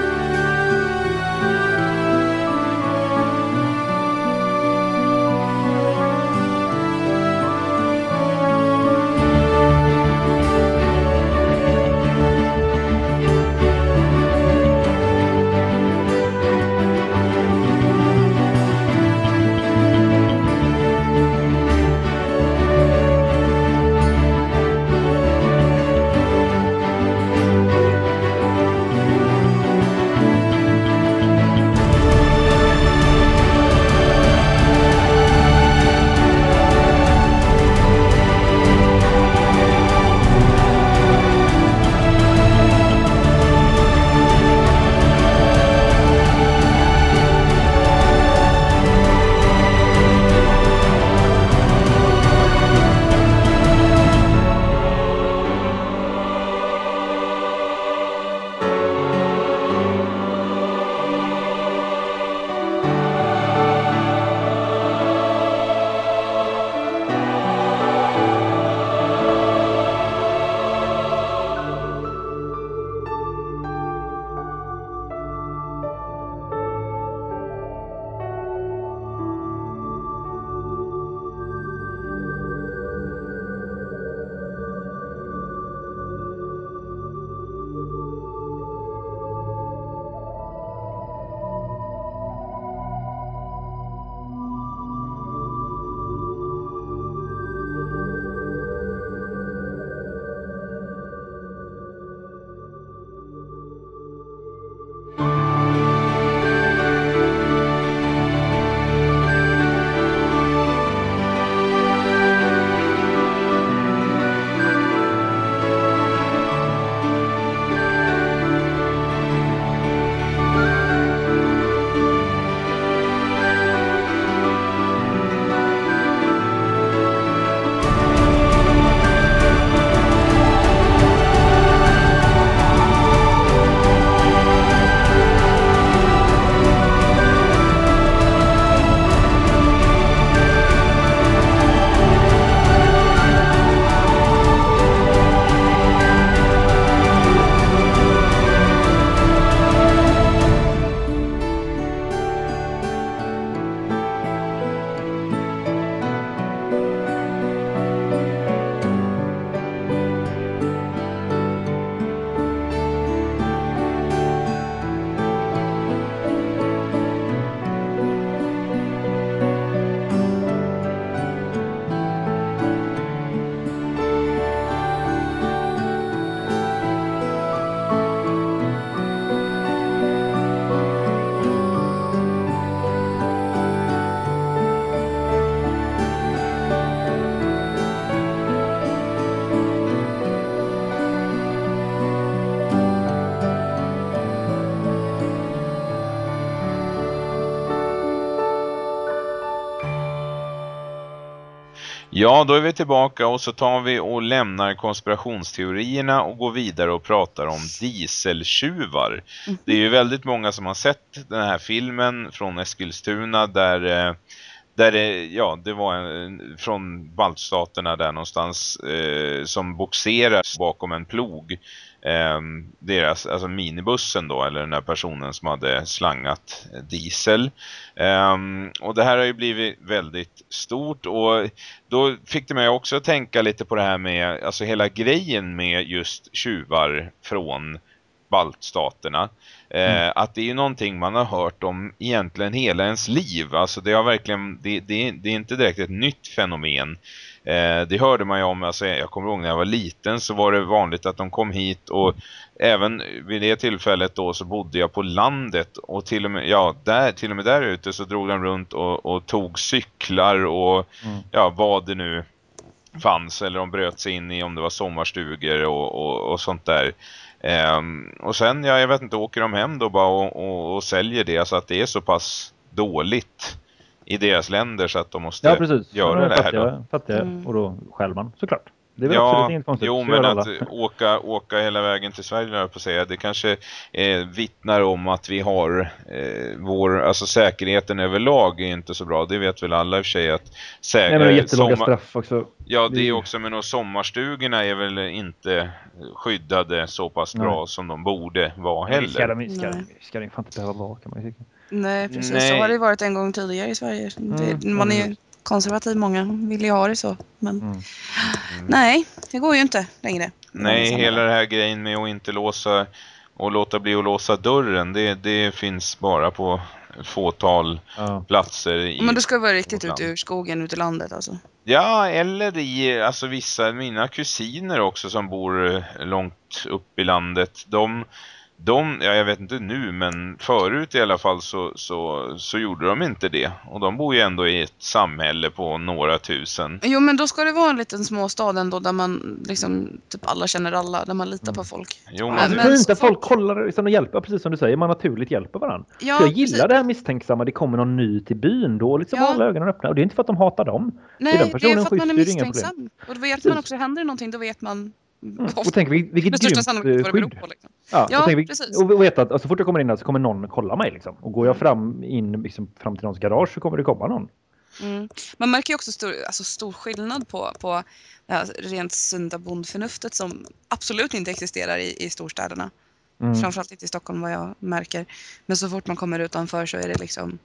Ja, då är vi tillbaka och så tar vi och lämnar konspirationsteorierna och går vidare och pratar om dieseltjuvar. Mm. Det är ju väldigt många som har sett den här filmen från Eskilstuna där... Där det, ja, det var en, från baltstaterna där någonstans eh, som boxerar bakom en plog eh, deras, alltså minibussen då, eller den här personen som hade slangat diesel. Eh, och det här har ju blivit väldigt stort och då fick det mig också att tänka lite på det här med, alltså hela grejen med just tjuvar från baltstaterna. Eh, mm. Att det är ju någonting man har hört om egentligen hela ens liv. Alltså det har verkligen, det, det, det är inte direkt ett nytt fenomen. Eh, det hörde man ju om, alltså jag kommer ihåg när jag var liten så var det vanligt att de kom hit och även vid det tillfället då så bodde jag på landet och till och med, ja, där, till och med där ute så drog de runt och, och tog cyklar och mm. ja, vad det nu fanns eller de bröt sig in i om det var sommarstugor och, och, och sånt där. Um, och sen, ja, jag vet inte, åker de hem då bara och, och, och säljer det så att det är så pass dåligt i deras länder så att de måste
ja, precis.
göra det här.
Då. Fattiga, mm. Och då skäl man, såklart.
Det är väl ja, absolut. Jo, men att åka, åka hela vägen till Sverige på att säga, det kanske eh, vittnar om att vi har eh, vår, alltså säkerheten överlag är inte så bra. Det vet väl alla i och för sig att
säkra, Nej, men jättelåga sommar... straff också.
Ja, det är också, men och sommarstugorna är väl inte skyddade så pass Nej. bra som de borde vara heller.
Ska de, ska, de, ska de fan inte behöva vara kan man ju tycka.
Nej, precis. Nej. Så har det varit en gång tidigare i Sverige. Det, mm. man är ju konservativ, många vill ju ha det så. Men mm. Mm. nej, det går ju inte längre.
Nej, hela det här grejen med att inte låsa och låta bli att låsa dörren, det, det finns bara på fåtal ja. platser. I
Men det ska vara riktigt ute ur skogen, ute i landet alltså?
Ja, eller i alltså vissa, mina kusiner också som bor långt upp i landet, de de, ja, jag vet inte nu, men förut i alla fall så, så, så gjorde de inte det. Och de bor ju ändå i ett samhälle på några tusen.
Jo, men då ska det vara en liten småstad ändå där man liksom, typ alla känner alla, där man litar på folk.
Jo, men, men, men inte folk kollar liksom, och hjälper, precis som du säger, man naturligt hjälper varandra. Ja, jag gillar precis. det här misstänksamma, det kommer någon ny till byn, då liksom ja. alla ögonen öppna. Och det är inte för att de hatar dem.
Nej, det är, det är för att man är misstänksam. Och då vet precis. man också, händer det någonting, då vet man
Mm. Och tänk vilket grymt eh, skydd. På, liksom. Ja, ja tänk, precis. Och veta att alltså, så fort jag kommer in där så kommer någon kolla mig. Liksom. Och går jag mm. fram, in, liksom, fram till någons garage så kommer det komma någon.
Mm. Man märker ju också stor, alltså, stor skillnad på, på det här rent sunda bondförnuftet som absolut inte existerar i, i storstäderna. Mm. Framförallt inte i Stockholm vad jag märker. Men så fort man kommer utanför så är det liksom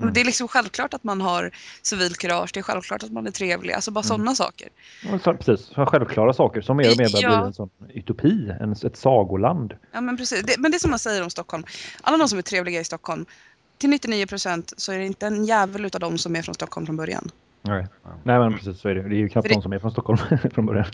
Mm. Det är liksom självklart att man har civilkurage, det är självklart att man är trevlig, alltså bara mm. sådana saker.
Ja, precis, självklära saker som mer och mer ja. blir en sån utopi, en, ett sagoland.
Ja men precis, det, men det är som man säger om Stockholm. Alla de som är trevliga i Stockholm, till 99 procent så är det inte en jävel utav dem som är från Stockholm från början.
Nej, nej men precis så är det. Det är ju knappt det... de som är från Stockholm från början.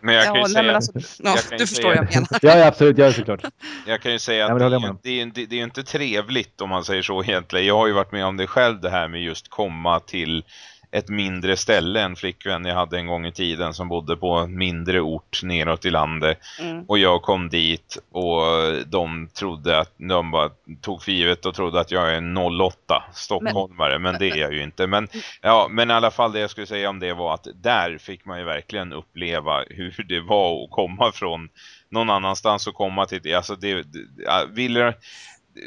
Men jag kan ja, ju säga... Alltså,
ja, du förstår
säga,
jag menar.
ja, ja, absolut. Ja, såklart.
Jag kan ju säga att det, är, det, är, det, det är inte trevligt om man säger så egentligen. Jag har ju varit med om det själv det här med just komma till ett mindre ställe. En flickvän jag hade en gång i tiden som bodde på en mindre ort neråt i landet. Mm. Och jag kom dit och de trodde att de bara tog för givet och trodde att jag är 08 stockholmare. Men, men det är jag ju inte. Men, ja, men i alla fall det jag skulle säga om det var att där fick man ju verkligen uppleva hur det var att komma från någon annanstans och komma till Alltså det, det ville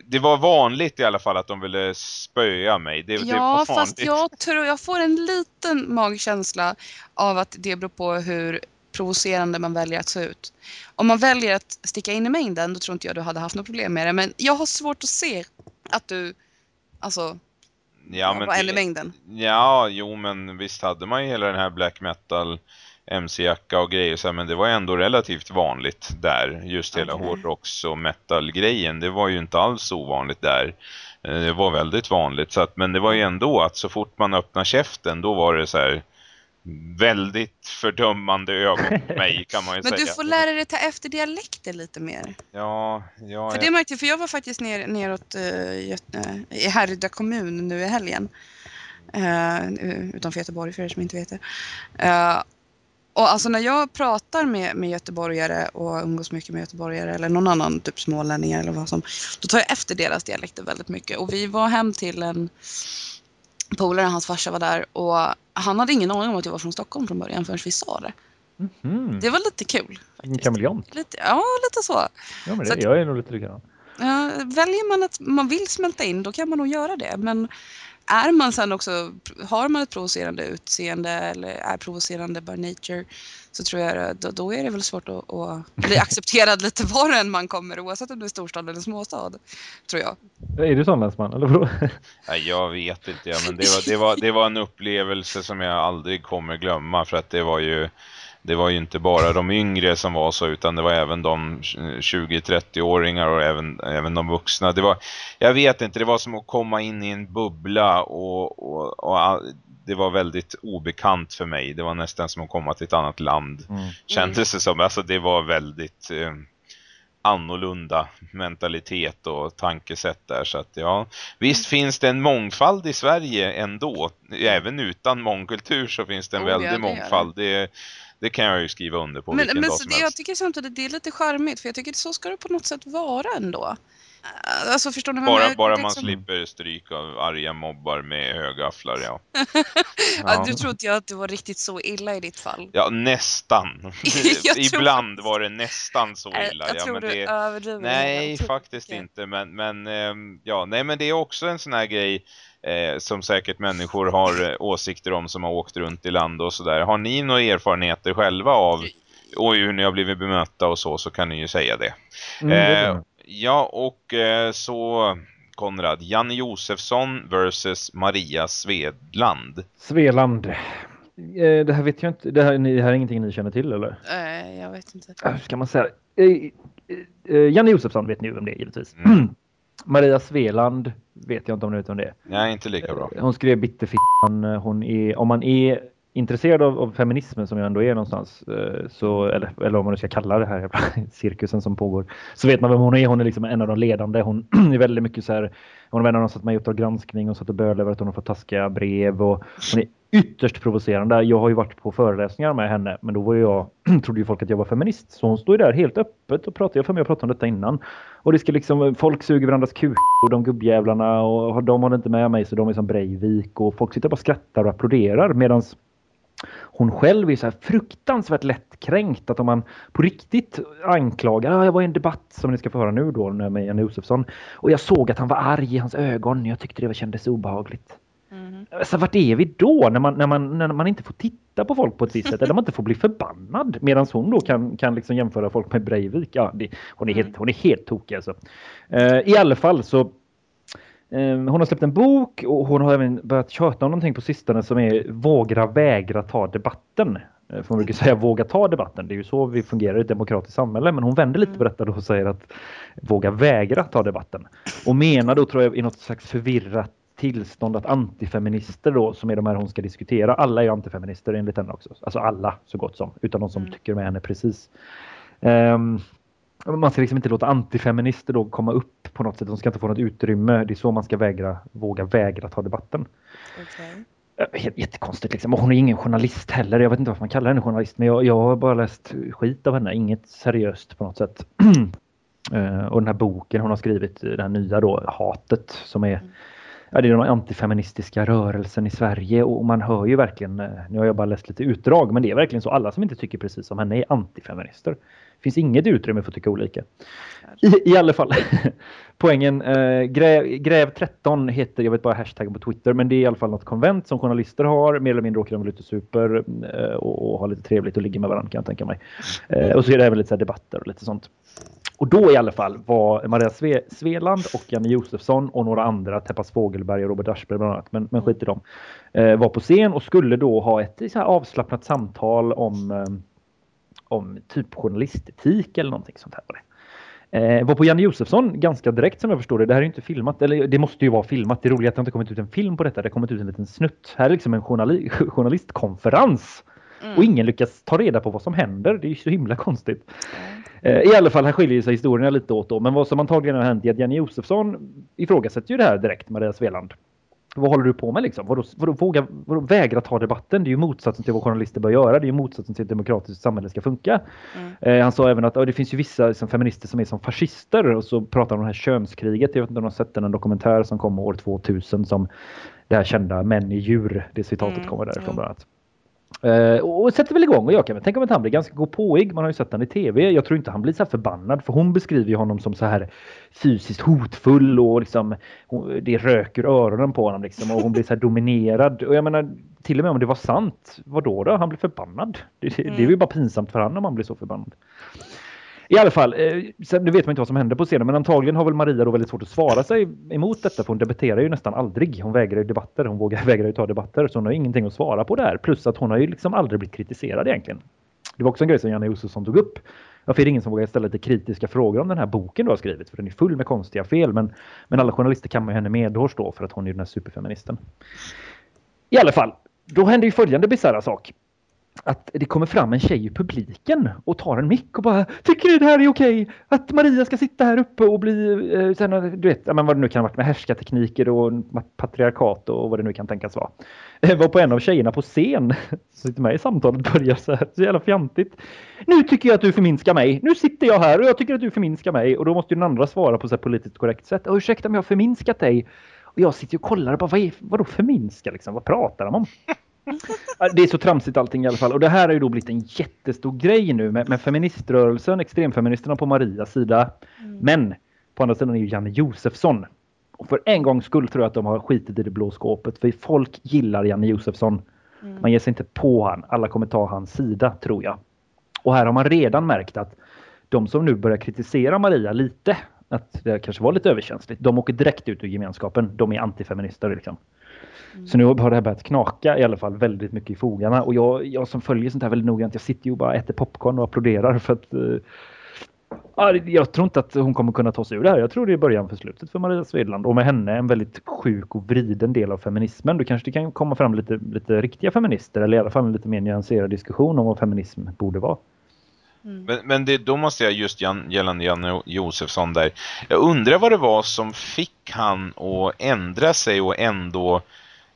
det var vanligt i alla fall att de ville spöa mig. Det,
ja, det fast jag tror jag får en liten magkänsla av att det beror på hur provocerande man väljer att se ut. Om man väljer att sticka in i mängden då tror inte jag du hade haft något problem med det. Men jag har svårt att se att du, alltså, ja, men var en i mängden.
Ja, jo men visst hade man ju hela den här black metal MC-jacka och grejer så här, men det var ändå relativt vanligt där. Just hela okay. hårdrocks och metal-grejen, det var ju inte alls ovanligt där. Eh, det var väldigt vanligt, så att, men det var ju ändå att så fort man öppnar käften då var det så här väldigt fördömande ögon på mig kan man ju
men
säga.
Men du får lära dig ta efter dialekter lite mer.
Ja, ja.
För det märkte jag, för jag var faktiskt ner, neråt uh, i Härryda kommun nu i helgen. Uh, utanför Göteborg för er som inte vet det. Uh, och alltså när jag pratar med, med göteborgare och umgås mycket med göteborgare eller någon annan typ smålänningar eller vad som, då tar jag efter deras dialekter väldigt mycket. Och vi var hem till en, polare, hans farsa var där och han hade ingen aning om att jag var från Stockholm från början förrän vi sa det.
Mhm.
Det var lite kul.
En kameleont.
Lite, ja, lite så.
Ja, men
Så
det,
att-
jag är nog lite likadan.
Ja, väljer man att man vill smälta in då kan man nog göra det. Men är man sen också, har man ett provocerande utseende eller är provocerande by nature så tror jag då, då är det väl svårt att, att bli accepterad lite var än man kommer oavsett om det är storstad eller småstad. Tror jag.
Är du sån länsman? Eller vadå?
Nej, jag vet inte, men det var, det, var, det var en upplevelse som jag aldrig kommer glömma för att det var ju det var ju inte bara de yngre som var så utan det var även de 20-30-åringar och även, även de vuxna. Det var, jag vet inte, det var som att komma in i en bubbla och, och, och all- det var väldigt obekant för mig. Det var nästan som att komma till ett annat land.
Mm.
Kändes det som. Alltså det var väldigt eh, annorlunda mentalitet och tankesätt där. Så att ja, visst finns det en mångfald i Sverige ändå. Även utan mångkultur så finns det en
Oh, ja,
väldig
det gör det.
mångfald. Det, det kan jag ju skriva under på
Men,
vilken
men
dag
så
som
det, jag
helst.
tycker samtidigt det är lite charmigt för jag tycker så ska det på något sätt vara ändå. Alltså förstår ni vad jag
Bara, bara
är
man
liksom-
slipper stryk av arga mobbar med högafflar, ja.
Ja, du trodde jag att det var riktigt så illa i ditt fall.
Ja, nästan.
Jag
Ibland var det nästan så illa.
jag
ja,
tror
men det...
överdriver.
Nej,
Jag
faktiskt inte. Men, men ehm, ja, nej, men det är också en sån här grej eh, som säkert människor har eh, åsikter om som har åkt runt i land och sådär. Har ni några erfarenheter själva av och hur ni har blivit bemötta och så, så kan ni ju säga det.
Mm,
Eh, ja, och eh, så Konrad, Janne Josefsson versus Maria Svedland.
Svealand. Eh, Det här vet jag inte. Det här, det här är ingenting ni känner till eller?
Nej, jag vet inte.
Hur ska man säga? Eh, Janne Josefsson vet ni ju vem det är givetvis.
Mm.
Maria Sveland vet jag inte om ni vet vem det är.
Nej, inte lika bra.
Hon skrev Bitterfittan. Hon är, om man är intresserad av, av feminismen som jag ändå är någonstans, eh, så, eller, eller vad man nu ska kalla det här cirkusen som pågår, så vet man vem hon är. Hon är liksom en av de ledande. Hon är väldigt mycket så här, hon var en av de som satt med i Uppdrag granskning och satt och bölade över att hon har fått taskiga brev och hon är ytterst provocerande. Jag har ju varit på föreläsningar med henne, men då var jag, trodde ju folk att jag var feminist. Så hon står ju där helt öppet och pratar. Jag för mig och pratade om detta innan. Och det ska liksom, folk suger varandras kuk och de gubbjävlarna och de håller inte med mig så de är som Breivik och folk sitter bara och skrattar och applåderar medan hon själv är så här fruktansvärt lättkränkt att om man på riktigt anklagar, ah, jag var i en debatt som ni ska få höra nu då med Janne Josefsson och jag såg att han var arg i hans ögon, jag tyckte det kändes obehagligt.
Mhm.
Alltså vart är vi då när man, när, man, när man inte får titta på folk på ett visst sätt eller man inte får bli förbannad medan hon då kan, kan liksom jämföra folk med Breivik. Ja, det, hon, är helt, hon är helt tokig alltså. Eh, I alla fall så eh, hon har släppt en bok och hon har även börjat tjata om någonting på sistone som är våga vägra ta debatten. Eh, För man brukar säga våga ta debatten. Det är ju så vi fungerar i ett demokratiskt samhälle. Men hon vänder lite på detta och säger att våga vägra ta debatten. Och menar då tror jag i något slags förvirrat tillstånd att antifeminister då som är de här hon ska diskutera. Alla är antifeminister enligt henne också. Alltså alla så gott som. Utan de som
Mm.
tycker med henne precis. Ehm, man ska liksom inte låta antifeminister då komma upp på något sätt. De ska inte få något utrymme. Det är så man ska vägra, våga vägra ta debatten.
Okej.
Eh, jättekonstigt liksom. Och hon är ingen journalist heller. Jag vet inte varför man kallar henne journalist. Men jag, jag har bara läst skit av henne. Inget seriöst på något sätt. Eh, och den här boken hon har skrivit, den här nya då, Hatet, som är Ja, det är den antifeministiska rörelsen i Sverige och man hör ju verkligen, eh, nu har jag bara läst lite utdrag, men det är verkligen så alla som inte tycker precis som henne är antifeminister. Det finns inget utrymme för att tycka olika. I, i alla fall, poängen, eh, gräv, gräv 13 heter, jag vet bara hashtaggen på Twitter, men det är i alla fall något konvent som journalister har, mer eller mindre åker de väl ut och super eh, och, och har lite trevligt och ligger med varandra kan jag tänka mig. Eh, och så är det även lite så här debatter och lite sånt. Och då i alla fall var Maria Sve Sveland och Janne Josefsson och några andra, Teppas Fågelberg och Robert Aschberg bland annat, men, men skit i dem, eh, var på scen och skulle då ha ett eh, så här avslappnat samtal om, eh, om typ journalistetik eller någonting sånt här. Var det. Eh, var på Janne Josefsson ganska direkt som jag förstår det. Det här är ju inte filmat, eller det måste ju vara filmat. Det är roligt att det inte kommit ut en film på detta. Det har kommit ut en liten snutt. Här är liksom en journali journalistkonferens.
Mm.
Och ingen lyckas ta reda på vad som händer. Det är ju så himla konstigt. Eh, I alla fall, här skiljer sig historierna lite åt då. Men vad som antagligen har hänt är att Janne Josefsson ifrågasätter ju det här direkt, Maria Sveland. vad håller du på med liksom? Vadå, vadå, våga, vadå vägra ta debatten? Det är ju motsatsen till vad journalister bör göra. Det är ju motsatsen till ett demokratiskt samhälle ska funka. Mm. Eh, han sa även att det finns ju vissa liksom, feminister som är som fascister och så pratar de om det här könskriget. Jag vet inte om du har sett den, en dokumentär som kom år 2000 som det här kända Män i djur. Det citatet mm. kommer därifrån bland annat. Uh, och sätter väl igång och jag kan väl tänka mig att han blir ganska gåpåig. Man har ju sett honom i tv. Jag tror inte han blir så här förbannad för hon beskriver ju honom som så här fysiskt hotfull och liksom det röker öronen på honom liksom och hon blir så här dominerad. Och jag menar till och med om det var sant, vad då då? Han blir förbannad. Det, mm. det är ju bara pinsamt för honom om han blir så förbannad. I alla fall, eh, sen, nu vet man inte vad som hände på scenen men antagligen har väl Maria då väldigt svårt att svara sig emot detta för hon debatterar ju nästan aldrig. Hon vägrar ju debatter, hon vågar, vägrar ju ta debatter så hon har ingenting att svara på där. Plus att hon har ju liksom aldrig blivit kritiserad egentligen. Det var också en grej som Janne Josefsson tog upp. Varför är det ingen som vågar ställa lite kritiska frågor om den här boken du har skrivit? För den är full med konstiga fel men, men alla journalister kan man ju henne medhårs då för att hon är den här superfeministen. I alla fall, då händer ju följande bisarra sak att det kommer fram en tjej i publiken och tar en mick och bara Tycker du det här är okej? Att Maria ska sitta här uppe och bli, eh, sen, du vet, men vad det nu kan ha varit med härskartekniker och patriarkat och vad det nu kan tänkas vara. Det eh, var på en av tjejerna på scen som sitter med i samtalet börjar så här, så jävla fjantigt. Nu tycker jag att du förminskar mig. Nu sitter jag här och jag tycker att du förminskar mig. Och då måste ju den andra svara på så här politiskt korrekt sätt. Ursäkta om jag har förminskat dig. Och jag sitter och kollar och bara, vad är, vadå förminska liksom? Vad pratar de om? Det är så tramsigt allting i alla fall. Och det här har ju då blivit en jättestor grej nu med, med feministrörelsen, extremfeministerna på Marias sida. Mm. Men på andra sidan är ju Janne Josefsson. Och för en gångs skull tror jag att de har skitit i det blå skåpet. För folk gillar Janne Josefsson. Mm. Man ger sig inte på han. Alla kommer ta hans sida tror jag. Och här har man redan märkt att de som nu börjar kritisera Maria lite, att det kanske var lite överkänsligt, de åker direkt ut ur gemenskapen. De är antifeminister liksom. Mm. Så nu har det här börjat knaka i alla fall väldigt mycket i fogarna. Och jag, jag som följer sånt här väldigt noggrant, jag sitter ju och bara äter popcorn och applåderar för att eh, jag tror inte att hon kommer kunna ta sig ur det här. Jag tror det är början för slutet för Maria Svedland. Och med henne en väldigt sjuk och vriden del av feminismen. Då kanske det kan komma fram lite, lite riktiga feminister. Eller i alla fall en lite mer nyanserad diskussion om vad feminism borde vara.
Mm. Men, men det, då måste jag just Jan, gällande Janne Josefsson där. Jag undrar vad det var som fick han att ändra sig och ändå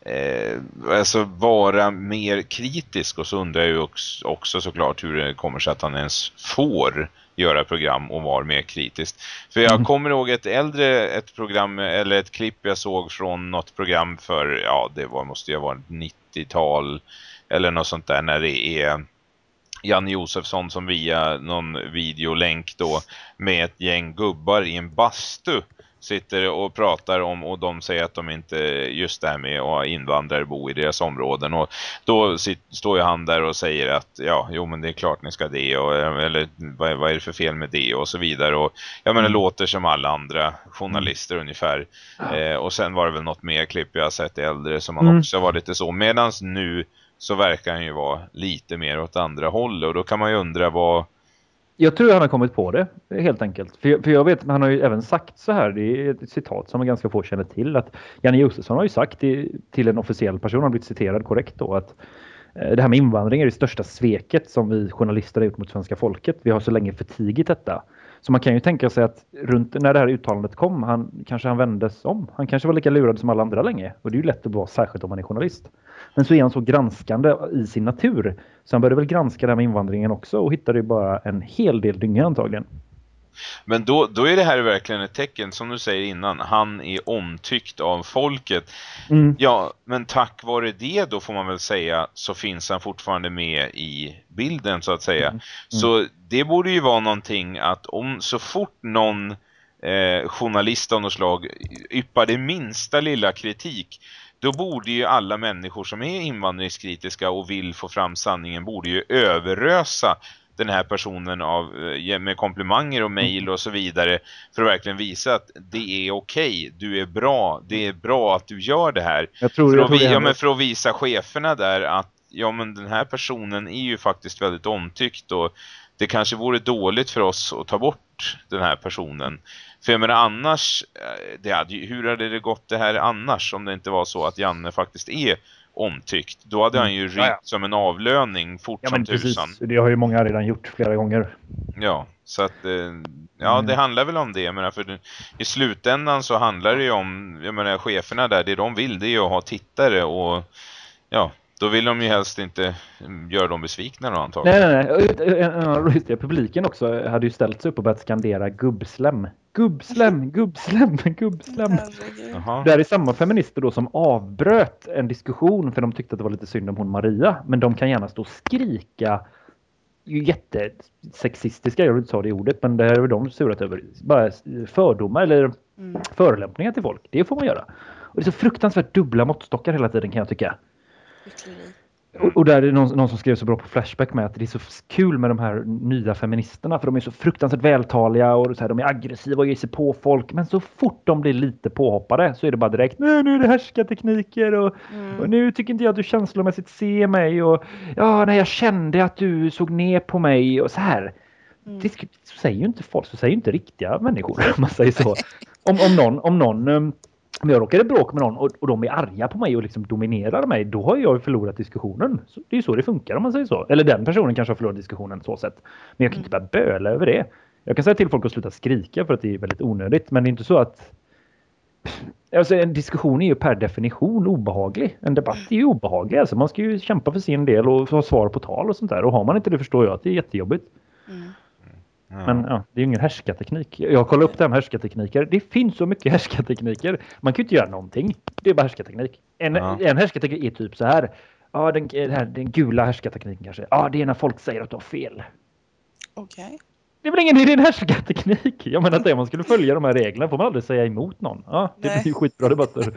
eh, alltså vara mer kritisk och så undrar jag också, också såklart hur det kommer sig att han ens får göra program och vara mer kritisk. För jag mm. kommer ihåg ett äldre ett program eller ett klipp jag såg från något program för ja det var måste ju vara 90-tal eller något sånt där när det är Janne Josefsson som via någon videolänk då med ett gäng gubbar i en bastu sitter och pratar om och de säger att de inte just det här med att invandrare bo i deras områden och då står ju han där och säger att ja, jo men det är klart ni ska det och, eller vad, vad är det för fel med det och så vidare och jag menar mm. låter som alla andra journalister mm. ungefär ja. eh, och sen var det väl något mer klipp jag har sett äldre som man mm. också var lite så medans nu så verkar han ju vara lite mer åt andra håll och då kan man ju undra vad
jag tror han har kommit på det helt enkelt. För, för jag vet, han har ju även sagt så här, det är ett citat som man ganska få känner till, att Janne Josefsson har ju sagt det, till en officiell person, han har blivit citerad korrekt då, att eh, det här med invandring är det största sveket som vi journalister har gjort mot svenska folket. Vi har så länge förtigit detta. Så man kan ju tänka sig att runt när det här uttalandet kom, han, kanske han vändes om. Han kanske var lika lurad som alla andra länge. Och det är ju lätt att vara, särskilt om man är journalist. Men så är han så granskande i sin natur. Så han började väl granska det här med invandringen också och hittade ju bara en hel del dynga antagligen.
Men då, då är det här verkligen ett tecken, som du säger innan, han är omtyckt av folket. Mm. Ja, men tack vare det då får man väl säga så finns han fortfarande med i bilden så att säga. Mm. Mm. Så det borde ju vara någonting att om så fort någon eh, journalist av något slag yppar det minsta lilla kritik då borde ju alla människor som är invandringskritiska och vill få fram sanningen borde ju överrösa den här personen av, eh, med komplimanger och mejl och så vidare för att verkligen visa att det är okej, du är bra, det är bra att du gör det här.
Jag tror,
för,
jag
att, ja, men för att visa cheferna där att ja men den här personen är ju faktiskt väldigt omtyckt och det kanske vore dåligt för oss att ta bort den här personen. För jag menar annars, eh, det hade, hur hade det gått det här annars om det inte var så att Janne faktiskt är omtyckt? Då hade han ju mm. ryckt ja, ja. som en avlöning fort ja, som tusan.
Det har ju många redan gjort flera gånger.
Ja, Så att, eh, ja
Mm.
det handlar väl om det. Men för det- i slutändan så handlar det ju om, jag menar cheferna där, det de vill det är ju att ha tittare och ja, då vill de ju helst inte mm, göra dem besvikna då antagligen.
Nej, nej, nej. Det, Publiken också hade ju ställt sig upp och börjat skandera gubbslem. Gubbslem, gubbslem, gubbslem.
Jaha.
Det här är samma feminister då som avbröt en diskussion för de tyckte att det var lite synd om hon Maria. Men de kan gärna stå och skrika jättesexistiska, jag vill inte säga det ordet, men det här är de surat över. Bara fördomar eller
Mm.
förolämpningar till folk. Det får man göra. Och det är så fruktansvärt dubbla måttstockar hela tiden kan jag tycka.
Hyckleri.
Och, och där är det någon, någon som skrev så bra på Flashback med att det är så kul med de här nya feministerna för de är så fruktansvärt vältaliga och så här, de är aggressiva och ger sig på folk. Men så fort de blir lite påhoppade så är det bara direkt nej nu är det härskartekniker och,
Mm.
och nu tycker inte jag att du känslomässigt ser mig och ja nej jag kände att du såg ner på mig och så här.
Mm.
Det så säger ju inte folk, så säger ju inte riktiga människor om man säger så. Om, om någon, om någon um, om jag råkar i bråk med någon och, och de är arga på mig och liksom dominerar mig, då har jag ju förlorat diskussionen. Så, det är ju så det funkar om man säger så. Eller den personen kanske har förlorat diskussionen så sätt. Men jag kan inte bara böla över det. Jag kan säga till folk att sluta skrika för att det är väldigt onödigt. Men det är inte så att... Alltså en diskussion är ju per definition obehaglig. En debatt är ju obehaglig. Alltså man ska ju kämpa för sin del och ha svar på tal och sånt där. Och har man inte det förstår jag att det är jättejobbigt.
Mm.
Ja.
Men ja, det är ju ingen härskarteknik. Jag kollar upp det här med härskartekniker. Det finns så mycket härskartekniker. Man kan ju inte göra någonting. Det är bara härskarteknik. En,
Ja.
en härskarteknik är typ så här. Ja, den, den, här, den gula härskartekniken kanske. Ja, det är när folk säger att du har fel.
Okej.
Det är väl ingen idé en härskarteknik? Jag menar att det man skulle följa de här reglerna får man aldrig säga emot någon. Ja, det
Nej.
blir ju skitbra debatter.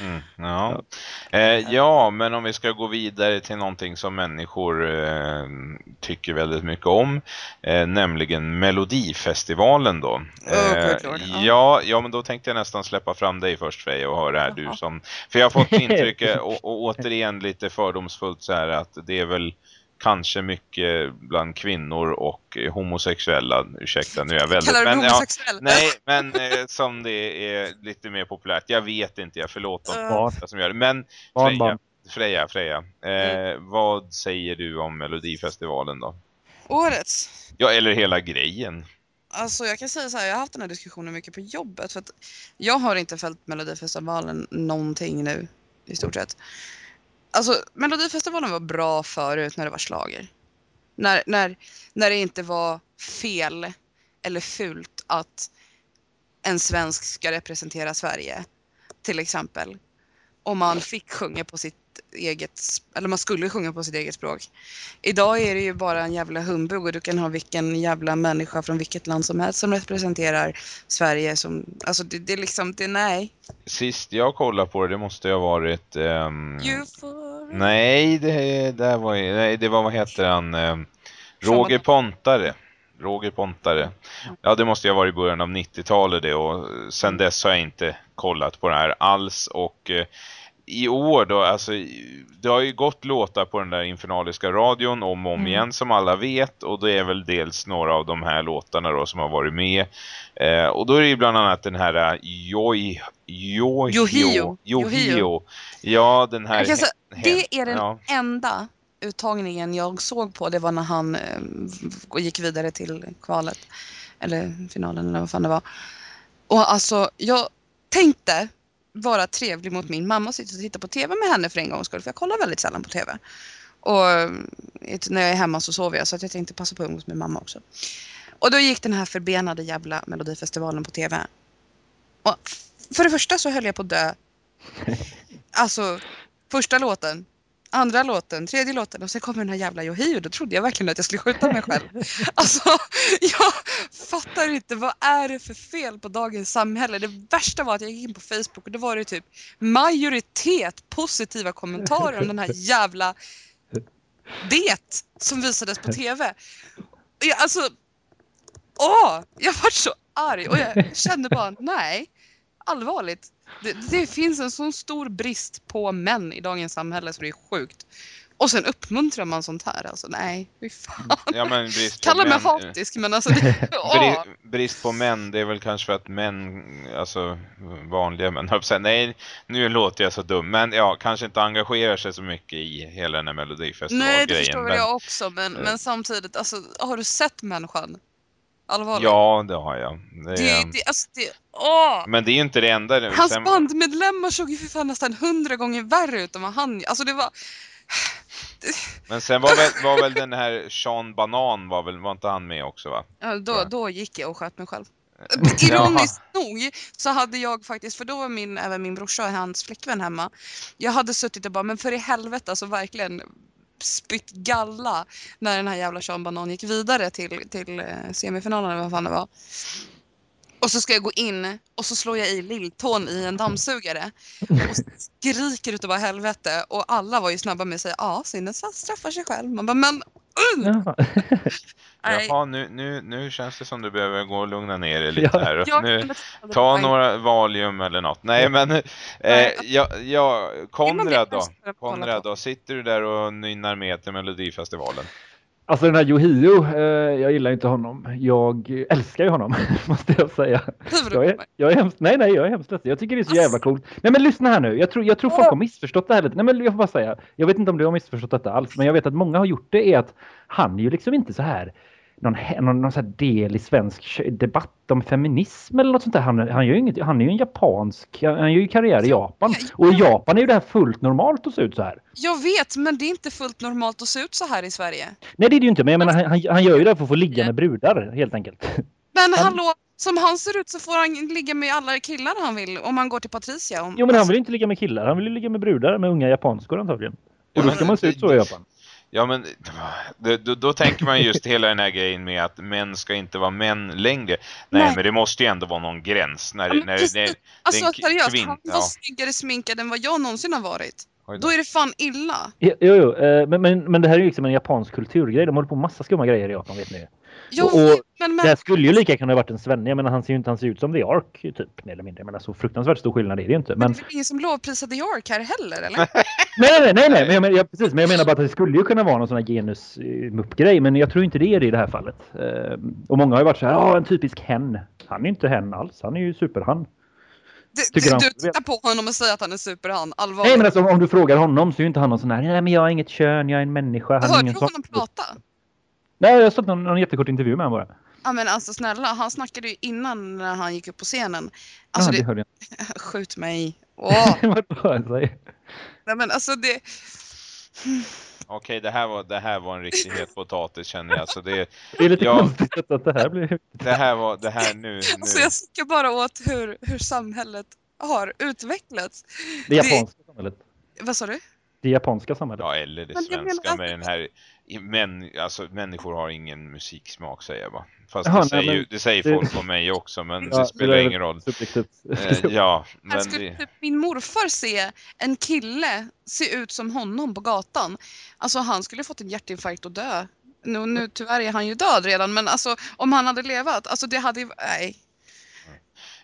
Mm, ja. Eh, ja, men om vi ska gå vidare till någonting som människor eh, tycker väldigt mycket om, eh, nämligen Melodifestivalen då.
Oh, ja.
ja, men då tänkte jag nästan släppa fram dig först Freja och höra här du som... För jag har fått intrycket, och, och återigen lite fördomsfullt så här, att det är väl kanske mycket bland kvinnor och homosexuella. Ursäkta, nu är jag väldigt...
Kallar du
men, ja,
homosexuell?
Nej, men eh, som det är lite mer populärt. Jag vet inte, jag förlåt dem
Uh.
Som gör det. Men Freja. Freja, Freja eh,
Mm.
vad säger du om Melodifestivalen då?
Årets?
Ja, eller hela grejen.
Alltså jag kan säga så här, jag har haft den här diskussionen mycket på jobbet för att jag har inte följt Melodifestivalen någonting nu i stort sett. Alltså Melodifestivalen var bra förut när det var slager. När, när, när det inte var fel eller fult att en svensk ska representera Sverige till exempel. Och man fick sjunga på sitt eget, eller man skulle sjunga på sitt eget språk. Idag är det ju bara en jävla humbug och du kan ha vilken jävla människa från vilket land som helst som representerar Sverige som, alltså det, det är liksom, det nej.
Sist jag kollade på det, det måste ju ha varit... ehm,
Euphoria.
Nej, det, där var, ju- nej, det var, vad heter han? ehm, Roger Pontare. Roger Pontare. Ja, det måste ju ha varit i början av 90-talet det och sen dess har jag inte kollat på det här alls och eh, i år då, alltså det har ju gått låtar på den där infernaliska radion om och om
Mm.
igen som alla vet och det är väl dels några av de här låtarna då som har varit med. Eh, och då är det ju bland annat den här uh, Joj, Joj,
Johio.
Johio. Ja, den här he-
det är den
ja.
enda uttagningen jag såg på. Det var när han eh, gick vidare till kvalet. Eller finalen eller vad fan det var. Och alltså jag tänkte vara trevlig mot min mamma och sitta och titta på TV med henne för en gångs skull. För jag kollar väldigt sällan på TV. Och eh, när jag är hemma så sover jag så att jag tänkte passa på att umgås med mamma också. Och då gick den här förbenade jävla Melodifestivalen på TV. Och för det första så höll jag på att dö. Alltså första låten, andra låten, tredje låten och sen kommer den här jävla Yohio. Då trodde jag verkligen att jag skulle skjuta mig själv. Alltså jag fattar inte, vad är det för fel på dagens samhälle? Det värsta var att jag gick in på Facebook och då var det typ majoritet positiva kommentarer om den här jävla det som visades på TV. Jag, alltså, åh, jag var så arg och jag kände bara nej, allvarligt. Det, det finns en sån stor brist på män i dagens samhälle så det är sjukt. Och sen uppmuntrar man sånt här alltså, nej, fy fan.
Ja, men
Kalla mig
män-
hatisk men alltså, det, åh.
Bri- brist på män, det är väl kanske för att män, alltså vanliga män, höll säga. nej nu låter jag så dum, men ja, kanske inte engagerar sig så mycket i hela den här
Nej, det
melodifestivalgrejen.
förstår
men-
jag också men, men samtidigt, alltså, har du sett människan? Allvarligt.
Ja, det har jag. Det
Det, det, alltså det, åh!
Men det är ju inte det enda.
Hans
Sen-
bandmedlemmar såg ju för fan nästan hundra gånger värre ut än vad han Alltså det var...
Men sen var väl, var väl den här Sean Banan var väl, var inte han med också va?
Ja, då, då gick jag och sköt mig själv. Ironiskt nog så hade jag faktiskt, för då var min, även min brorsa och hans flickvän hemma. Jag hade suttit och bara, men för i helvete alltså verkligen spytt galla när den här jävla Sean Banan gick vidare till, till eh, semifinalen eller vad fan det var. Och så ska jag gå in och så slår jag i lilltån i en dammsugare och skriker utav bara helvete och alla var ju snabba med att säga ja, sinnet straffar sig själv. Man bara, men uh,
Jaha.
nu, nu, nu känns det som du behöver gå och lugna ner dig lite här. Nu, ta några Valium eller något. Nej men, eh, ja, ja, Konrad då? Konrad då? Sitter du där och nynnar med till Melodifestivalen?
Alltså den här Yohio, eh, jag gillar inte honom. Jag älskar ju honom, måste jag säga. Jag är, jag är hemskt, nej, nej, jag är hemskt ledsen. Jag tycker det är så jävla coolt. Nej, men lyssna här nu. Jag tror, jag tror folk har missförstått det här lite. Nej, men jag får bara säga. Jag vet inte om du har missförstått detta alls, men jag vet att många har gjort det. Är att han är ju liksom inte så här någon, någon, någon så här del i svensk debatt om feminism eller något sånt där. Han, han, gör ju inget, han är ju en japansk, han gör ju karriär i Japan. Och i Japan är ju det här fullt normalt att se ut så här.
Jag vet, men det är inte fullt normalt att se ut så här i Sverige.
Nej, det är det ju inte, men jag menar, han, han- gör ju det för att få ligga med brudar helt enkelt.
Men
Han-
hallå, som han ser ut så får han ligga med alla killar han vill om han går till Patricia. Om,
Jo, men han
alltså,
vill inte ligga med killar. Han vill ju ligga med brudar, med unga japanskor antagligen. Och då ska man se ut så i Japan.
Ja men då, då, då tänker man just hela den här grejen med att män ska inte vara män längre. Nej,
Nej.
men det måste ju ändå vara någon gräns. När,
Ja,
när,
precis.
när,
alltså seriöst,
kvinn-
han var
ja.
snyggare sminkad än vad jag någonsin har varit.
Då.
Då är det fan illa.
Jo, jo eh, men, men, men det här är ju liksom en japansk kulturgrej. De håller på med massa skumma grejer i Japan, vet ni.
Jag
Och-
vet, men,
Det
men
skulle ju lika kunna ha varit en svenne. Jag menar, han ser ju inte han ser ut som The Ark, typ, mer eller mindre. Men så fruktansvärt stor skillnad är det ju inte.
men
Men,
det är väl ingen som lovprisar The Ark här heller eller?
nej, nej, nej, nej, men jag, menar, ja, precis, men jag menar bara att det skulle ju kunna vara någon sån här genus-mupp-grej. Men jag tror inte det är det i det här fallet. Eh, och många har ju varit så här, ja, en typisk hen. Han är ju inte hen alls. Han är ju superhan.
Du, du,
han-
du tittar på honom och säger att han är superhan, allvarligt.
Nej, men alltså, om du frågar honom så är ju inte han någon sån här, nej, men jag har inget kön, jag är en människa. Han är
Hörde du honom prata?
Nej, jag har sett någon, någon jättekort intervju med honom bara.
Ja men alltså snälla, han snackade ju innan när han gick upp på scenen. Alltså
ja, det
det,
hörde
skjut mig. Åh,
jag. Alltså?
nej men alltså det,
Okej, det, här var, det här var en riktig het potatis känner jag. Så det,
Det är lite
Ja.
konstigt att det här blir...
det här var, det här nu,
alltså
nu.
jag suckar bara åt hur, hur samhället har utvecklats.
Det japanska samhället.
Vad sa du?
Det japanska samhället.
Ja, eller det
jag
svenska
menar-
med den här... Men, alltså människor har ingen musiksmak säger jag bara. Fast
Jaha,
det,
nej,
säger, ju-
men-
det säger
det-
folk om mig också, men
Ja,
det spelar
är
ingen roll.
subjektivt.
Eh, ja,
Här
men
skulle
det,
typ min morfar se en kille se ut som honom på gatan. Alltså han skulle fått en hjärtinfarkt och dö. Nu, nu tyvärr är han ju död redan men alltså om han hade levat, alltså det hade ju, nej.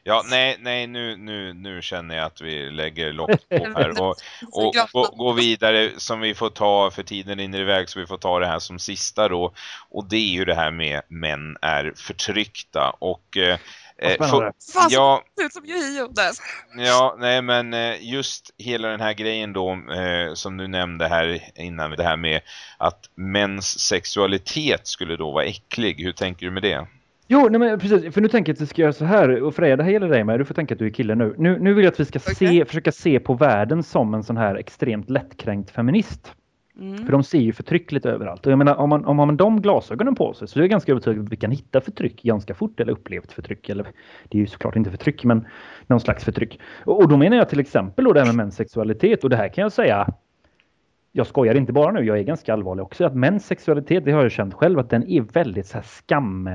Ja, nej, nej, nu, nu, nu känner jag att vi lägger locket på här och, och gå, gå vidare som vi får ta för tiden rinner iväg så vi får ta det här som sista då. Och det är ju det här med män är förtryckta och eh, eh.
Fan,
ja. Ja, nej men eh, just hela den här grejen då eh, som du nämnde här innan det här med att mäns sexualitet skulle då vara äcklig. Hur tänker du med det?
Jo, nej men precis. För nu tänker jag att vi ska göra så här. Och Freja, det här gäller dig med. Du får tänka att du är kille nu. Nu, nu vill jag att vi ska se,
Okej.
försöka se på världen som en sån här extremt lättkränkt feminist.
Mm.
För de ser ju förtryck lite överallt. Och jag menar, om man, om man har de glasögonen på sig så är jag ganska övertygad om att vi kan hitta förtryck ganska fort. Eller upplevt förtryck. Eller, det är ju såklart inte förtryck, men någon slags förtryck. Och, och då menar jag till exempel då det här med mäns sexualitet. Och det här kan jag säga jag skojar inte bara nu, jag är ganska allvarlig också. Att mäns sexualitet, det har jag känt själv, att den är väldigt så här skam,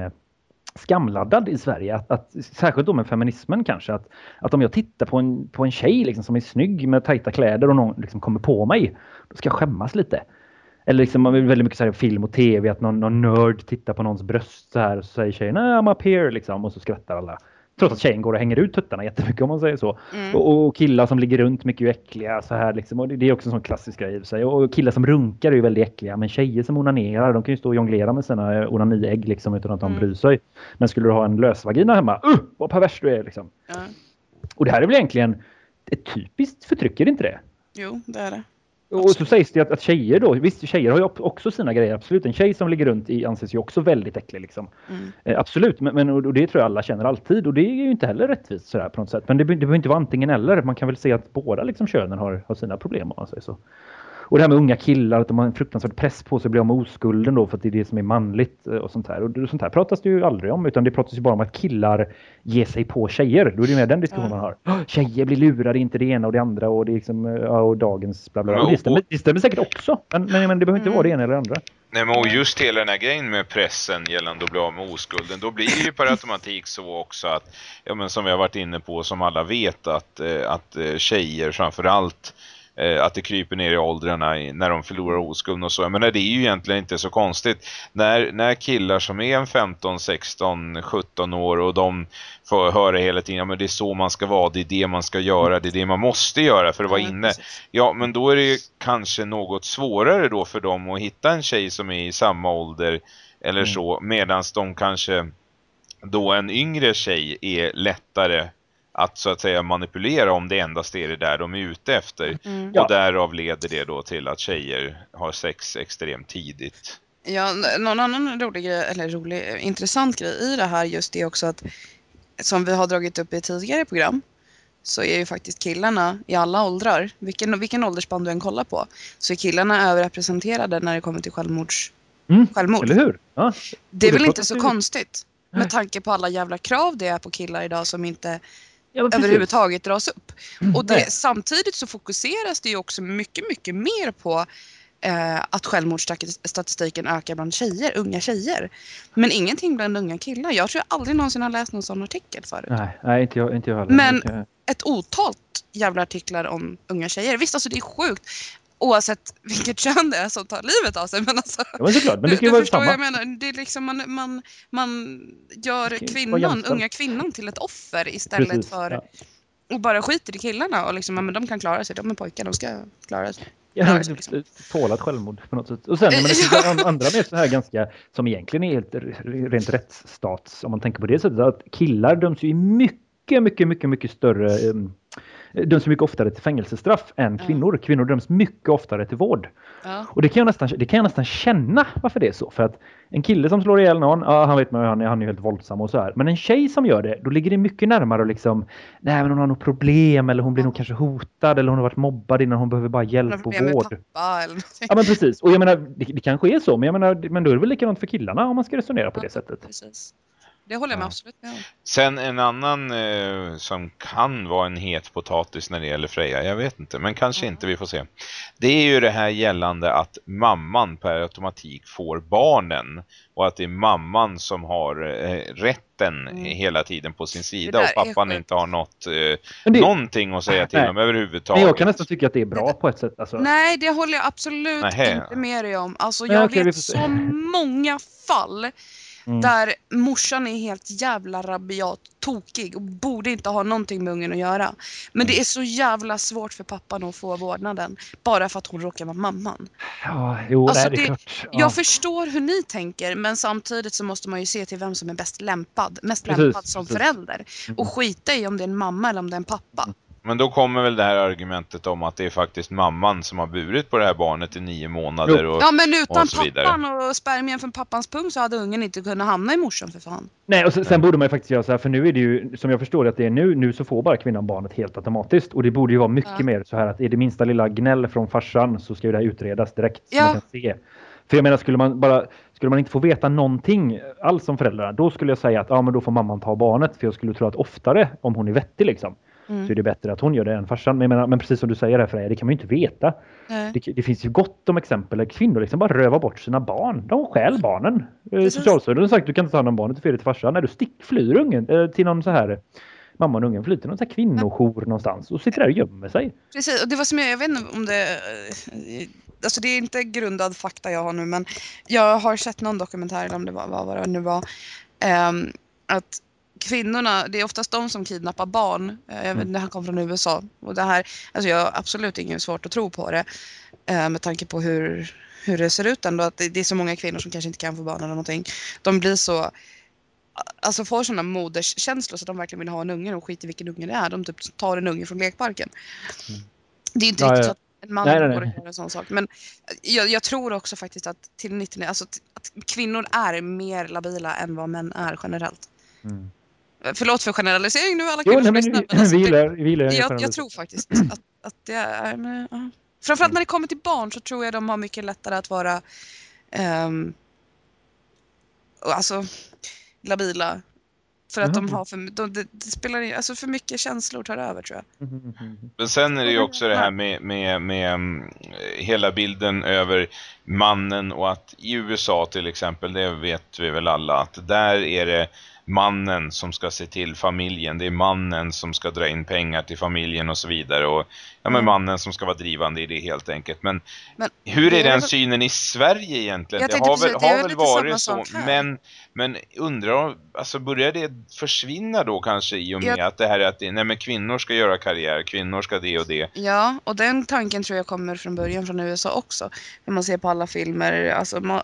skamladdad i Sverige. Att, att, särskilt då med feminismen kanske. Att, att om jag tittar på en, på en tjej liksom, som är snygg med tajta kläder och någon liksom kommer på mig, då ska jag skämmas lite. Eller liksom väldigt mycket så här, film och tv, att någon, någon nörd tittar på någons bröst så här och så säger tjejen ah, I'm up here liksom och så skrattar alla. Trots att tjejen går och hänger ut tuttarna jättemycket om man säger så.
Mm.
Och, och killar som ligger runt mycket är äckliga så här liksom. Och det, det är också en sån klassisk grej i sig. Och killar som runkar är ju väldigt äckliga. Men tjejer som onanerar, de kan ju stå och jonglera med sina eh, onaniägg liksom utan att de
Mm.
bryr sig. Men skulle du ha en lösvagina hemma, uh, vad pervers du är liksom.
Ja.
Och det här är väl egentligen ett typiskt förtryck, är det inte det?
Jo, det är det.
Och så sägs det att, att tjejer då, visst tjejer har ju också sina grejer, absolut. En tjej som ligger runt i anses ju också väldigt äcklig liksom.
Mm.
Eh, absolut, men, men och det tror jag alla känner alltid och det är ju inte heller rättvist sådär på något sätt. Men det, det behöver inte vara antingen eller, man kan väl se att båda liksom könen har, har sina problem om man säger så. Och det här med unga killar, att de har en fruktansvärd press på sig att bli av med oskulden då för att det är det som är manligt eh, och sånt här. Och sånt här pratas det ju aldrig om utan det pratas ju bara om att killar ger sig på tjejer. Då är det mer den diskussionen man har. "Åh, Tjejer blir lurade, inte det ena och det andra och det är liksom, eh, ja, och dagens bla bla. bla. Och det, stämmer, det stämmer säkert också. Men, men, men det behöver inte vara det ena eller det andra.
Nej, men och just hela den här grejen med pressen gällande att bli av med oskulden, då blir det ju per automatik så också att, ja men som vi har varit inne på, som alla vet, att, eh, att tjejer framförallt att det kryper ner i åldrarna när de förlorar oskulden och så. Menar, det är ju egentligen inte så konstigt. När, när killar som är en 15, 16, 17 år och de får höra hela tiden, ja men det är så man ska vara, det är det man ska göra, det är det man måste göra för att vara inne. Ja, men då är det ju kanske något svårare då för dem att hitta en tjej som är i samma ålder eller
Mm.
så, medans de kanske då en yngre tjej är lättare att så att säga manipulera om det endast är det där de är ute efter.
Mm.
Ja.
Och därav leder det då till att tjejer har sex extremt tidigt.
Ja, någon annan rolig grej, eller rolig, intressant grej i det här just är också att som vi har dragit upp i tidigare program så är ju faktiskt killarna i alla åldrar, vilken, vilken åldersspann du än kollar på, så är killarna överrepresenterade när det kommer till självmords,
Mm.
självmord.
Eller hur? Ja.
Det är
det
väl inte så konstigt med tanke på alla jävla krav det är på killar idag som inte
Ja,
överhuvudtaget dras upp. Och det, samtidigt så fokuseras det ju också mycket, mycket mer på eh, att självmordsstatistiken ökar bland tjejer, unga tjejer. Men ingenting bland unga killar. Jag tror jag aldrig någonsin har läst någon sån artikel förut.
Nej, nej inte, jag, inte jag heller.
Men- Ett otalt jävla artiklar om unga tjejer. Visst, alltså det är sjukt. Oavsett vilket kön det är som tar livet av sig. Men alltså,
Ja, men såklart. Men det ska ju
du
vara
förstår vad jag menar. Det är liksom man, man, man gör kvinnan, unga kvinnan till ett offer istället
Precis,
för
ja.
och bara skiter i killarna och liksom, ja, men de kan klara sig, de är pojkar, de ska klara sig.
Ja,
Ja, liksom.
Tålat självmord på något sätt. Och sen men det finns an- andra mer så här ganska, som egentligen är helt rent rättsstats, om man tänker på det sättet, att killar döms ju i mycket, mycket, mycket, mycket större, um, döms mycket oftare till fängelsestraff än
Ja.
kvinnor. Kvinnor döms mycket oftare till vård.
Ja.
Och det kan, jag nästan, det kan jag nästan känna varför det är så. För att en kille som slår ihjäl någon, ja han vet man han är, han är helt våldsam och så här. Men en tjej som gör det, då ligger det mycket närmare och liksom, nej men hon har något problem eller hon blir
Ja.
nog kanske hotad eller hon har varit mobbad innan hon behöver bara hjälp och vård.
pappa eller.
Ja men precis. Och jag menar, det, det kanske är så, men jag menar, men då är det väl likadant för killarna om man ska resonera på det sättet.
Precis. Det håller jag med
Ja.
absolut med om.
Sen en annan eh, som kan vara en het potatis när det gäller Freja, jag vet inte, men kanske
Ja.
inte, vi får se. Det är ju det här gällande att mamman per automatik får barnen och att det är mamman som har eh, rätten
Mm.
hela tiden på sin sida och pappan inte har något, eh,
Men det,
någonting att säga till
Nej.
om
men
överhuvudtaget.
jag kan nästan tycka att det är bra på ett sätt. Alltså.
Nej, det håller jag absolut
Nähä.
inte med dig om. Alltså
Nej,
jag
okej, vi
vet så många fall
Mm.
där morsan är helt jävla rabiat tokig och borde inte ha någonting med ungen att göra. Men
Mm.
det är så jävla svårt för pappan att få vårdnaden bara för att hon råkar vara mamman.
Ja, jo,
Alltså,
det är
det-
klart. Ja.
Jag förstår hur ni tänker men samtidigt så måste man ju se till vem som är bäst lämpad. Mest
Precis,
lämpad som
precis.
förälder.
Mm.
Och skita i om det är en mamma eller om det är en pappa.
Men då kommer väl det här argumentet om att det är faktiskt mamman som har burit på det här barnet i nio månader. Och,
Ja men utan
och så vidare.
pappan och spermien från pappans pung så hade ungen inte kunnat hamna i morsan för fan.
Nej, och sen, sen borde man ju faktiskt göra så här, för nu är det ju, som jag förstår det att det är nu, nu så får bara kvinnan barnet helt automatiskt. Och det borde ju vara mycket
Ja.
mer så här att är det minsta lilla gnäll från farsan så ska ju det här utredas direkt. Så
Ja.
man kan se. För jag menar, skulle man bara, skulle man inte få veta någonting alls som föräldrar, då skulle jag säga att ja, men då får mamman ta barnet. För jag skulle tro att oftare, om hon är vettig liksom,
Mm.
så är det bättre att hon gör det än farsan. Men, menar, men precis som du säger här Freja, det kan man ju inte veta. Det, det finns ju gott om exempel där kvinnor liksom bara rövar bort sina barn. De stjäl barnen. Eh. Socialstyrelsen har sagt du kan inte ta hand om barnet och flyr till farsan. Nej, du stick, flyr ungen eh, till någon så här mamman och ungen flyr till någon så här kvinnojour någonstans och sitter där och gömmer sig.
Precis, och det var som jag, jag vet inte om det... eh, Alltså det är inte grundad fakta jag har nu men jag har sett någon dokumentär eller om det var vad, det nu var. ehm, att kvinnorna, det är oftast de som kidnappar barn. Eh, Jag vet,
Mm.
det här kom från USA. Och det här, alltså jag har absolut inget svårt att tro på det. eh, med tanke på hur, hur det ser ut ändå. Att det, är så många kvinnor som kanske inte kan få barn eller någonting. De blir så Alltså får sådana moderskänslor så att de verkligen vill ha en unge och skiter i vilken unge det är. De typ tar en unge från lekparken.
Mm.
Det är inte
Ja,
riktigt
ja.
så att En man
Nej, nej, nej.
en sån sak. Men jag, jag tror också faktiskt att till 99, alltså att kvinnor är mer labila än vad män är generellt.
Mm.
Förlåt för generalisering nu alla
Jo, nej, men
lyssnar.
vi,
men alltså
vi gillar, vi gillar
jag, jag tror faktiskt att, att det är... Men, ja. Framförallt när det kommer till barn så tror jag de har mycket lättare att vara um, alltså labila. För att de har för, de, det, det spelar in- alltså för mycket känslor tar över tror jag.
Men sen är det ju också det här med, med, med mm, hela bilden över mannen och att i USA till exempel, det vet vi väl alla, att där är det mannen som ska se till familjen. Det är mannen som ska dra in pengar till familjen och så vidare. Och ja, men
Mm.
mannen som ska vara drivande i det helt enkelt. Men,
Men
hur är
är
den
väl-
synen i Sverige egentligen?
Jag
Det har väl,
det
har
väl
varit så. Men, men undrar, alltså börjar det försvinna då kanske i och med
Jag-
att det här är att det, nej, men kvinnor ska göra karriär, kvinnor ska det och det.
Ja, och den tanken tror jag kommer från början från USA också. När man ser på alla filmer, alltså man,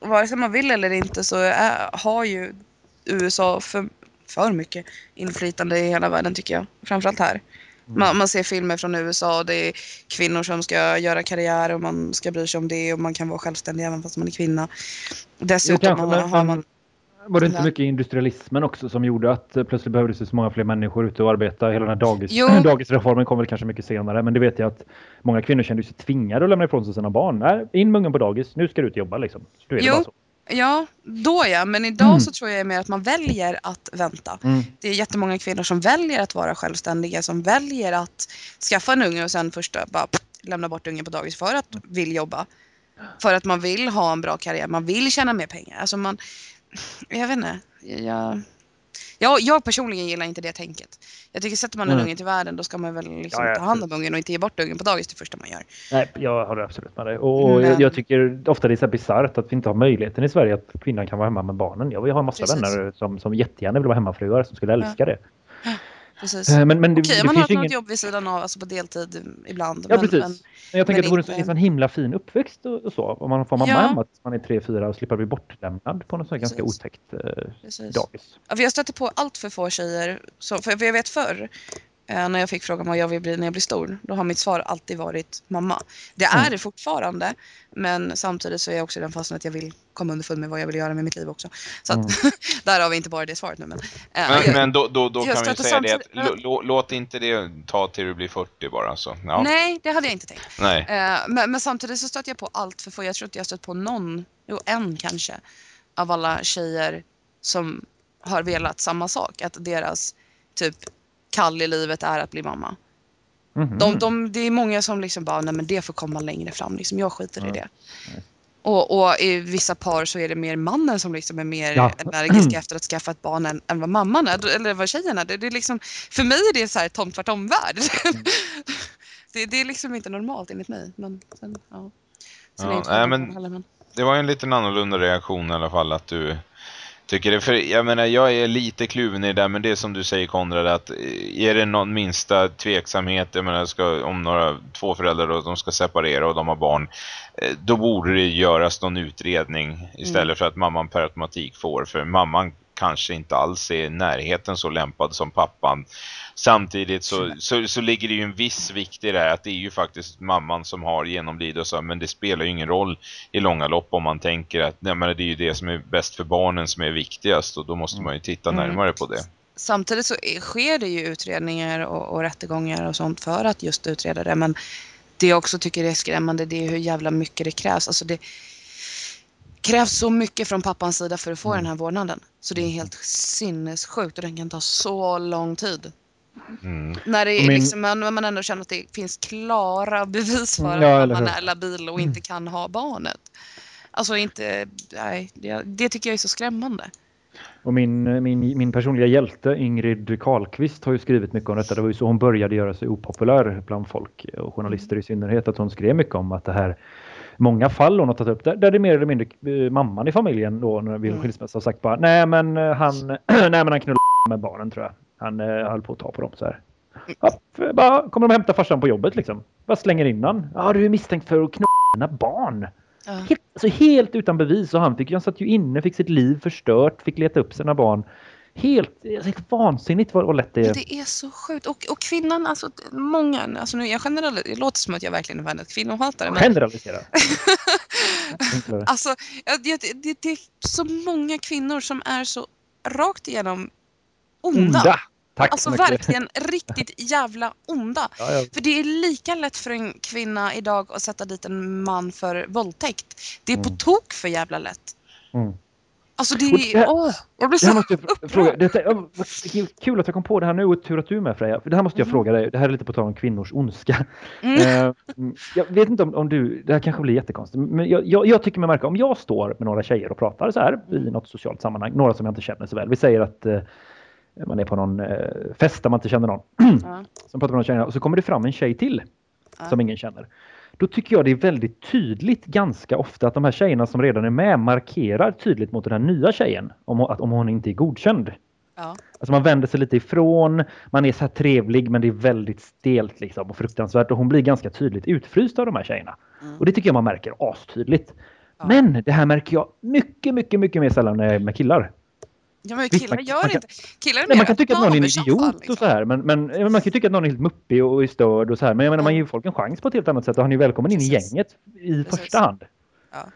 vare sig man vill eller inte så är, har ju USA för, för mycket inflytande i hela världen tycker jag. Framförallt här. Man, man ser filmer från USA och det är kvinnor som ska göra karriär och man ska bry sig om det och man kan vara självständig även fast man är kvinna. Dessutom har,
men,
har man...
var det inte mycket industrialismen också som gjorde att plötsligt behövdes det så många fler människor ute och arbeta? Hela den här dagis, dagisreformen kom väl kanske mycket senare, men det vet jag att många kvinnor kände sig tvingade att lämna ifrån sig sina barn. Nej, in ungen på dagis, nu ska du ut och jobba liksom. Så
Jo. Ja, då ja. Men idag
Mm.
så tror jag mer att man väljer att vänta.
Mm.
Det är jättemånga kvinnor som väljer att vara självständiga, som väljer att skaffa en unge och sen första bara pff, lämna bort ungen på dagis för att vill jobba. För att man vill ha en bra karriär, man vill tjäna mer pengar. Alltså man, jag vet inte. Jag, jag, jag personligen gillar inte det tänket. Jag tycker sätter man en
Mm.
unge till världen då ska man väl liksom
Ja, ja,
ta hand om ungen och inte ge bort ungen på dagis det första man gör.
Nej, jag håller absolut med dig. Och och jag,
Men-
jag tycker ofta det är så bisarrt att vi inte har möjligheten i Sverige att kvinnan kan vara hemma med barnen. Jag har en massa
Precis.
vänner som, som jättegärna vill vara hemmafruar som skulle älska det.
Precis.
Eh, Men, men det,
Okej,
det
man har ett
ingen...
jobb vid sidan av, alltså på deltid ibland.
Ja,
men,
precis.
men,
Men jag tänker att det vore så-
inte-
en sån himla fin uppväxt och, och så. Om man får mamma
Ja.
hemma tills man är tre, fyra och slipper bli bortlämnad på något sånt ganska otäckt eh,
precis.
dagis.
Ja, jag stötte på allt för få tjejer, som, för jag vet förr när jag fick frågan vad jag vill bli när jag blir stor, då har mitt svar alltid varit mamma. Det är
Mm.
det fortfarande, men samtidigt så är jag också i den fasen att jag vill komma underfund med vad jag vill göra med mitt liv också. Så att,
Mm.
där har vi inte bara det svaret nu. Men, eh,
Men,
jag,
men då, då, då kan vi säga det att lå- lå, låt inte det ta till du blir 40 bara. Så. Ja.
Nej, det hade jag inte tänkt.
Nej.
Eh, men, men samtidigt så stöter jag på allt för få. Jag tror inte jag stött på någon, jo en kanske, av alla tjejer som har velat samma sak. Att deras typ kall i livet är att bli mamma.
Mhm.
De, de, det är många som liksom bara, nej men det får komma längre fram. Liksom, jag skiter i
Ja.
det. Och, och i vissa par så är det mer mannen som liksom är mer
Ja.
allergisk efter att skaffa ett barn än, än vad mamman är. Eller vad tjejen är. Det, det är liksom, för mig är det så här tom tvärtom värld.
Mm.
det, det är liksom inte normalt enligt mig. Men sen, ja. Sen
Ja, nej, men-
heller, men...
Det var ju en liten annorlunda reaktion i alla fall att du tycker det. För jag menar, jag är lite kluven i det där, men det är som du säger Konrad, att eh, är det någon minsta tveksamhet, jag menar, ska, om några två föräldrar och de ska separera och de har barn, eh, då borde det göras någon utredning istället för att mamman per automatik får, för mamman kanske inte alls är i närheten så lämpad som pappan. Samtidigt så, så, så ligger det ju en viss vikt i det här att det är ju faktiskt mamman som har genomlidelse men det spelar ju ingen roll i långa lopp om man tänker att nej, men det är ju det som är bäst för barnen som är viktigast och då måste man ju titta
Mm.
närmare på det.
Samtidigt så sker det ju utredningar och, och rättegångar och sånt för att just utreda det. Men det jag också tycker är skrämmande det är hur jävla mycket det krävs. Alltså det krävs så mycket från pappans sida för att få den här vårdnaden. Så det är helt sinnessjukt och den kan ta så lång tid.
Mm.
När, det är
Min-
liksom, när man ändå känner att det finns klara bevis för
Mm, Ja,
att man är labil och inte kan ha barnet. Alltså inte, nej, det, det tycker jag är så skrämmande.
Och min, min, min personliga hjälte Ingrid Karlqvist har ju skrivit mycket om detta. Det var ju så hon började göra sig opopulär bland folk och journalister i synnerhet. Att hon skrev mycket om att det här många fall hon har tagit upp där, där det mer eller mindre eh, mamman i familjen då när en
Mm.
skilsmässa har sagt bara nej men eh, han, nej men han knullar med barnen tror jag. Han eh, höll på att ta på dem så här. Ja, bara, kommer de hämta farsan på jobbet liksom. Bara slänger in han. Ja du är misstänkt för att knulla barn.
Ja.
Helt, alltså helt utan bevis och han, fick, han satt ju inne, fick sitt liv förstört, fick leta upp sina barn. Helt, helt vansinnigt vad, vad lätt det är.
Det är så sjukt. Och, och kvinnan, alltså många, alltså nu jag generell, det låter som att jag verkligen är världens kvinnohatare. Men,
Generalisera.
alltså, det, det, det är så många kvinnor som är så rakt igenom onda.
Onda! Tack så
Alltså verkligen riktigt jävla onda.
Ja, ja.
För det är lika lätt för en kvinna idag att sätta dit en man för våldtäkt. Det är på
Mm.
tok för jävla lätt.
Mm.
Alltså det
det här-
är... Åh, jag blir
Det
så
måste jag fr- fråga. Det, vilken kul att jag kom på det här nu och tur att du är med Freja. För det här måste jag
Mhm.
fråga dig. Det här är lite på tal om kvinnors ondska.
Mm.
Eh, mm, jag vet inte om, om du, det här kanske blir jättekonstigt, men jag, jag, jag tycker mig märka om jag står med några tjejer och pratar så här i något socialt sammanhang, några som jag inte känner så väl. Vi säger att eh, man är på någon eh, fest där man inte känner någon.
Ja.
Som pratar med någon tjej och så kommer det fram en tjej till som ingen känner. Då tycker jag det är väldigt tydligt ganska ofta att de här tjejerna som redan är med markerar tydligt mot den här nya tjejen om, att, om hon inte är godkänd.
Ja.
Alltså man vänder sig lite ifrån, man är så här trevlig men det är väldigt stelt liksom och fruktansvärt och hon blir ganska tydligt utfryst av de här tjejerna.
Mm.
Och det tycker jag man märker astydligt.
Ja.
Men det här märker jag mycket, mycket, mycket mer sällan när jag är med killar.
Ja, men
Visst,
killar
man-
gör
man kan-
inte... Killar är
Nej, man kan tycka att någon är en idiot
fall,
och
liksom.
så här, men, men man kan tycka att någon är helt muppig och är störd och så här. Men jag menar, man
Ja.
ger folk en chans på ett helt annat sätt och han är välkommen in i gänget i
Precis.
första hand.
Ja.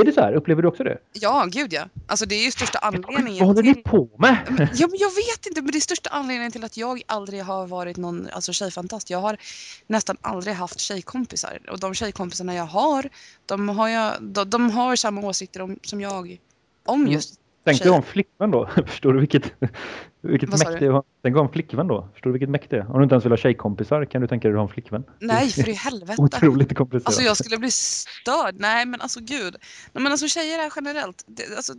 Är det så här? Upplever du också det?
Ja, gud ja. Alltså det är ju största
Vad
anledningen
håller ni
till...
på med?
Ja, men jag vet inte, men det är största anledningen till att jag aldrig har varit någon alltså, tjejfantast. Jag har nästan aldrig haft tjejkompisar. Och de tjejkompisarna jag har, de har, jag, de, de har samma åsikter om, som jag om
Mm.
just
Tänk dig om flickvän då. Förstår du vilket, vilket
Vad sa
mäkt
du?
det är? Tänk om flickvän då. Förstår du vilket mäkt det är? Om du inte ens vill ha tjejkompisar kan du tänka dig att ha en flickvän.
Nej, för i helvete.
Otroligt komplicerat.
Alltså jag skulle bli störd. Nej men alltså gud. Nej, men alltså tjejer är generellt, det, alltså,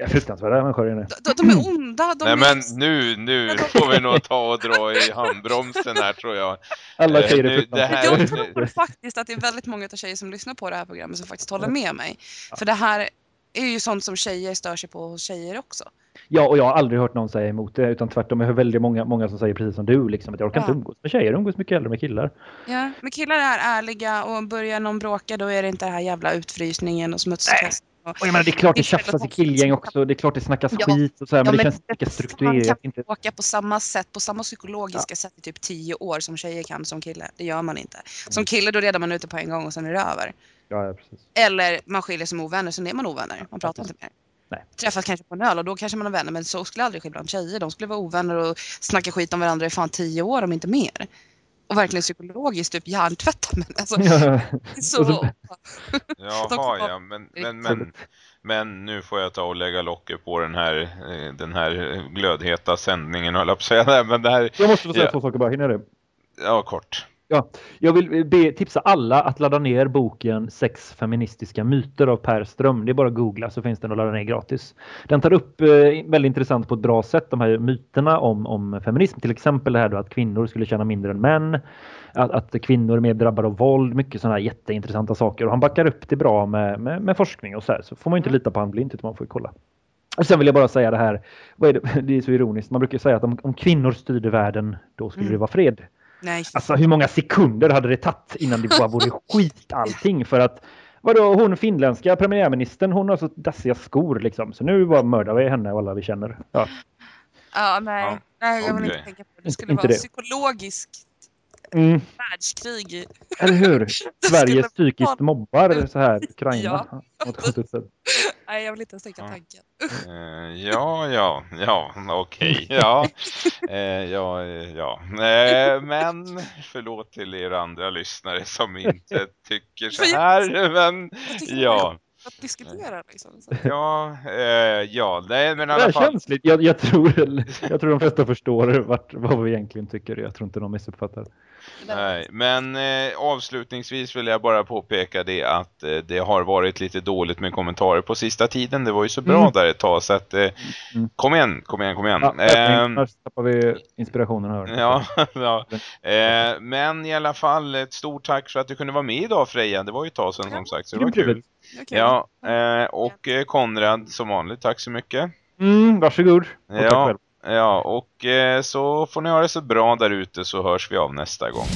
Ja, fruktansvärda människor är
de, de är onda. De
Nej
är,
men nu, nu får vi nog ta och dra i handbromsen här tror jag.
Alla
Eh,
tjejer är fruktansvärda.
Jag tror faktiskt att det är väldigt många av tjejer som lyssnar på det här programmet som faktiskt håller med mig. För det här är ju sånt som tjejer stör sig på hos tjejer också.
Ja, och jag har aldrig hört någon säga emot det, utan tvärtom. Jag hör väldigt många, många som säger precis som du, liksom, att jag orkar
Ja.
inte umgås med tjejer, jag umgås mycket hellre med killar.
Ja, men killar är ärliga och börjar någon bråka då är det inte den här jävla utfrysningen och smutskastningen. Och,
Och jag menar, det är klart det
Det
tjafsas i killgäng också, det är klart det snackas
Ja.
skit och så här, men
Ja,
det
men
känns lika strukturerat.
kan
Inte...
bråka på samma sätt, på samma psykologiska sätt i typ tio år som tjejer kan som kille. Det gör man inte. Som kille då redan man ute på en gång och sen är det över.
Ja, ja, precis.
Eller man skiljer sig som ovänner, sen är man ovänner. Man pratar inte mer.
Nej.
Träffas kanske på en öl och då kanske man är vänner men så skulle aldrig ske bland tjejer. De skulle vara ovänner och snacka skit om varandra i fan tio år om inte mer. Och verkligen psykologiskt typ hjärntvätta men alltså
Ja.
så...
Jaha, ja, men, men, men, men nu får jag ta och lägga locket på den här, eh, den här glödheta sändningen, höll jag på att säga. Men det här,
Jag måste få säga
Ja.
två saker bara, hinner det?
ja kort.
Ja, jag vill be, tipsa alla att ladda ner boken Sex feministiska myter av Per Ström. Det är bara att googla så finns den att ladda ner gratis. Den tar upp eh, väldigt intressant på ett bra sätt de här myterna om, om feminism. Till exempel det här då att kvinnor skulle tjäna mindre än män. Att, att kvinnor är mer drabbade av våld. Mycket sådana här jätteintressanta saker. Och han backar upp det bra med, med, med forskning och så här. Så får man ju inte lita på han blint utan man får ju kolla. Och sen vill jag bara säga det här. Är det? det är så ironiskt. Man brukar säga att om, om kvinnor styrde världen då skulle
Mm.
det vara fred.
Nej.
Alltså hur många sekunder hade det tagit innan det bara vore skit allting för att Vadå, hon finländska premiärministern, hon har så dassiga skor liksom. Så nu bara mördar vi henne och alla vi känner. Ja.
Ja, nej.
Ja,
nej jag vill
okej.
inte tänka på det. Det skulle
Inte
vara
det.
psykologiskt
Mm,
världskrig.
eller hur? Sverige psykiskt mobbar så här Ukraina.
Ja. Nej, jag vill inte ens tänka
Ja.
tanken.
Eh, ja, ja, ja, okej, ja. Eh, ja, eh, ja. Men förlåt till er andra lyssnare som inte tycker så här, men ja.
att diskutera liksom. Så.
Ja, eh, ja, nej men i
Det
alla
är
fall.
känsligt. Jag, jag, tror, jag tror de flesta förstår vart, vad vi egentligen tycker. Jag tror inte de missuppfattar.
Nej, men eh, avslutningsvis vill jag bara påpeka det att eh, det har varit lite dåligt med kommentarer på sista tiden. Det var ju så bra
Mm.
där ett tag så att eh,
Mm.
kom igen, kom igen, kom igen.
Ja, Annars tappar vi inspirationen här.
Ja, ja. Eh, men i alla fall ett stort tack för att du kunde vara med idag Freja. Det var ju ett tag sedan som sagt, så det var kul.
Okej.
Ja, eh, och eh, Konrad som vanligt, tack så mycket.
Mm, varsågod. Och tack
Ja. Ja, och eh, så får ni ha det så bra där ute så hörs vi av nästa gång.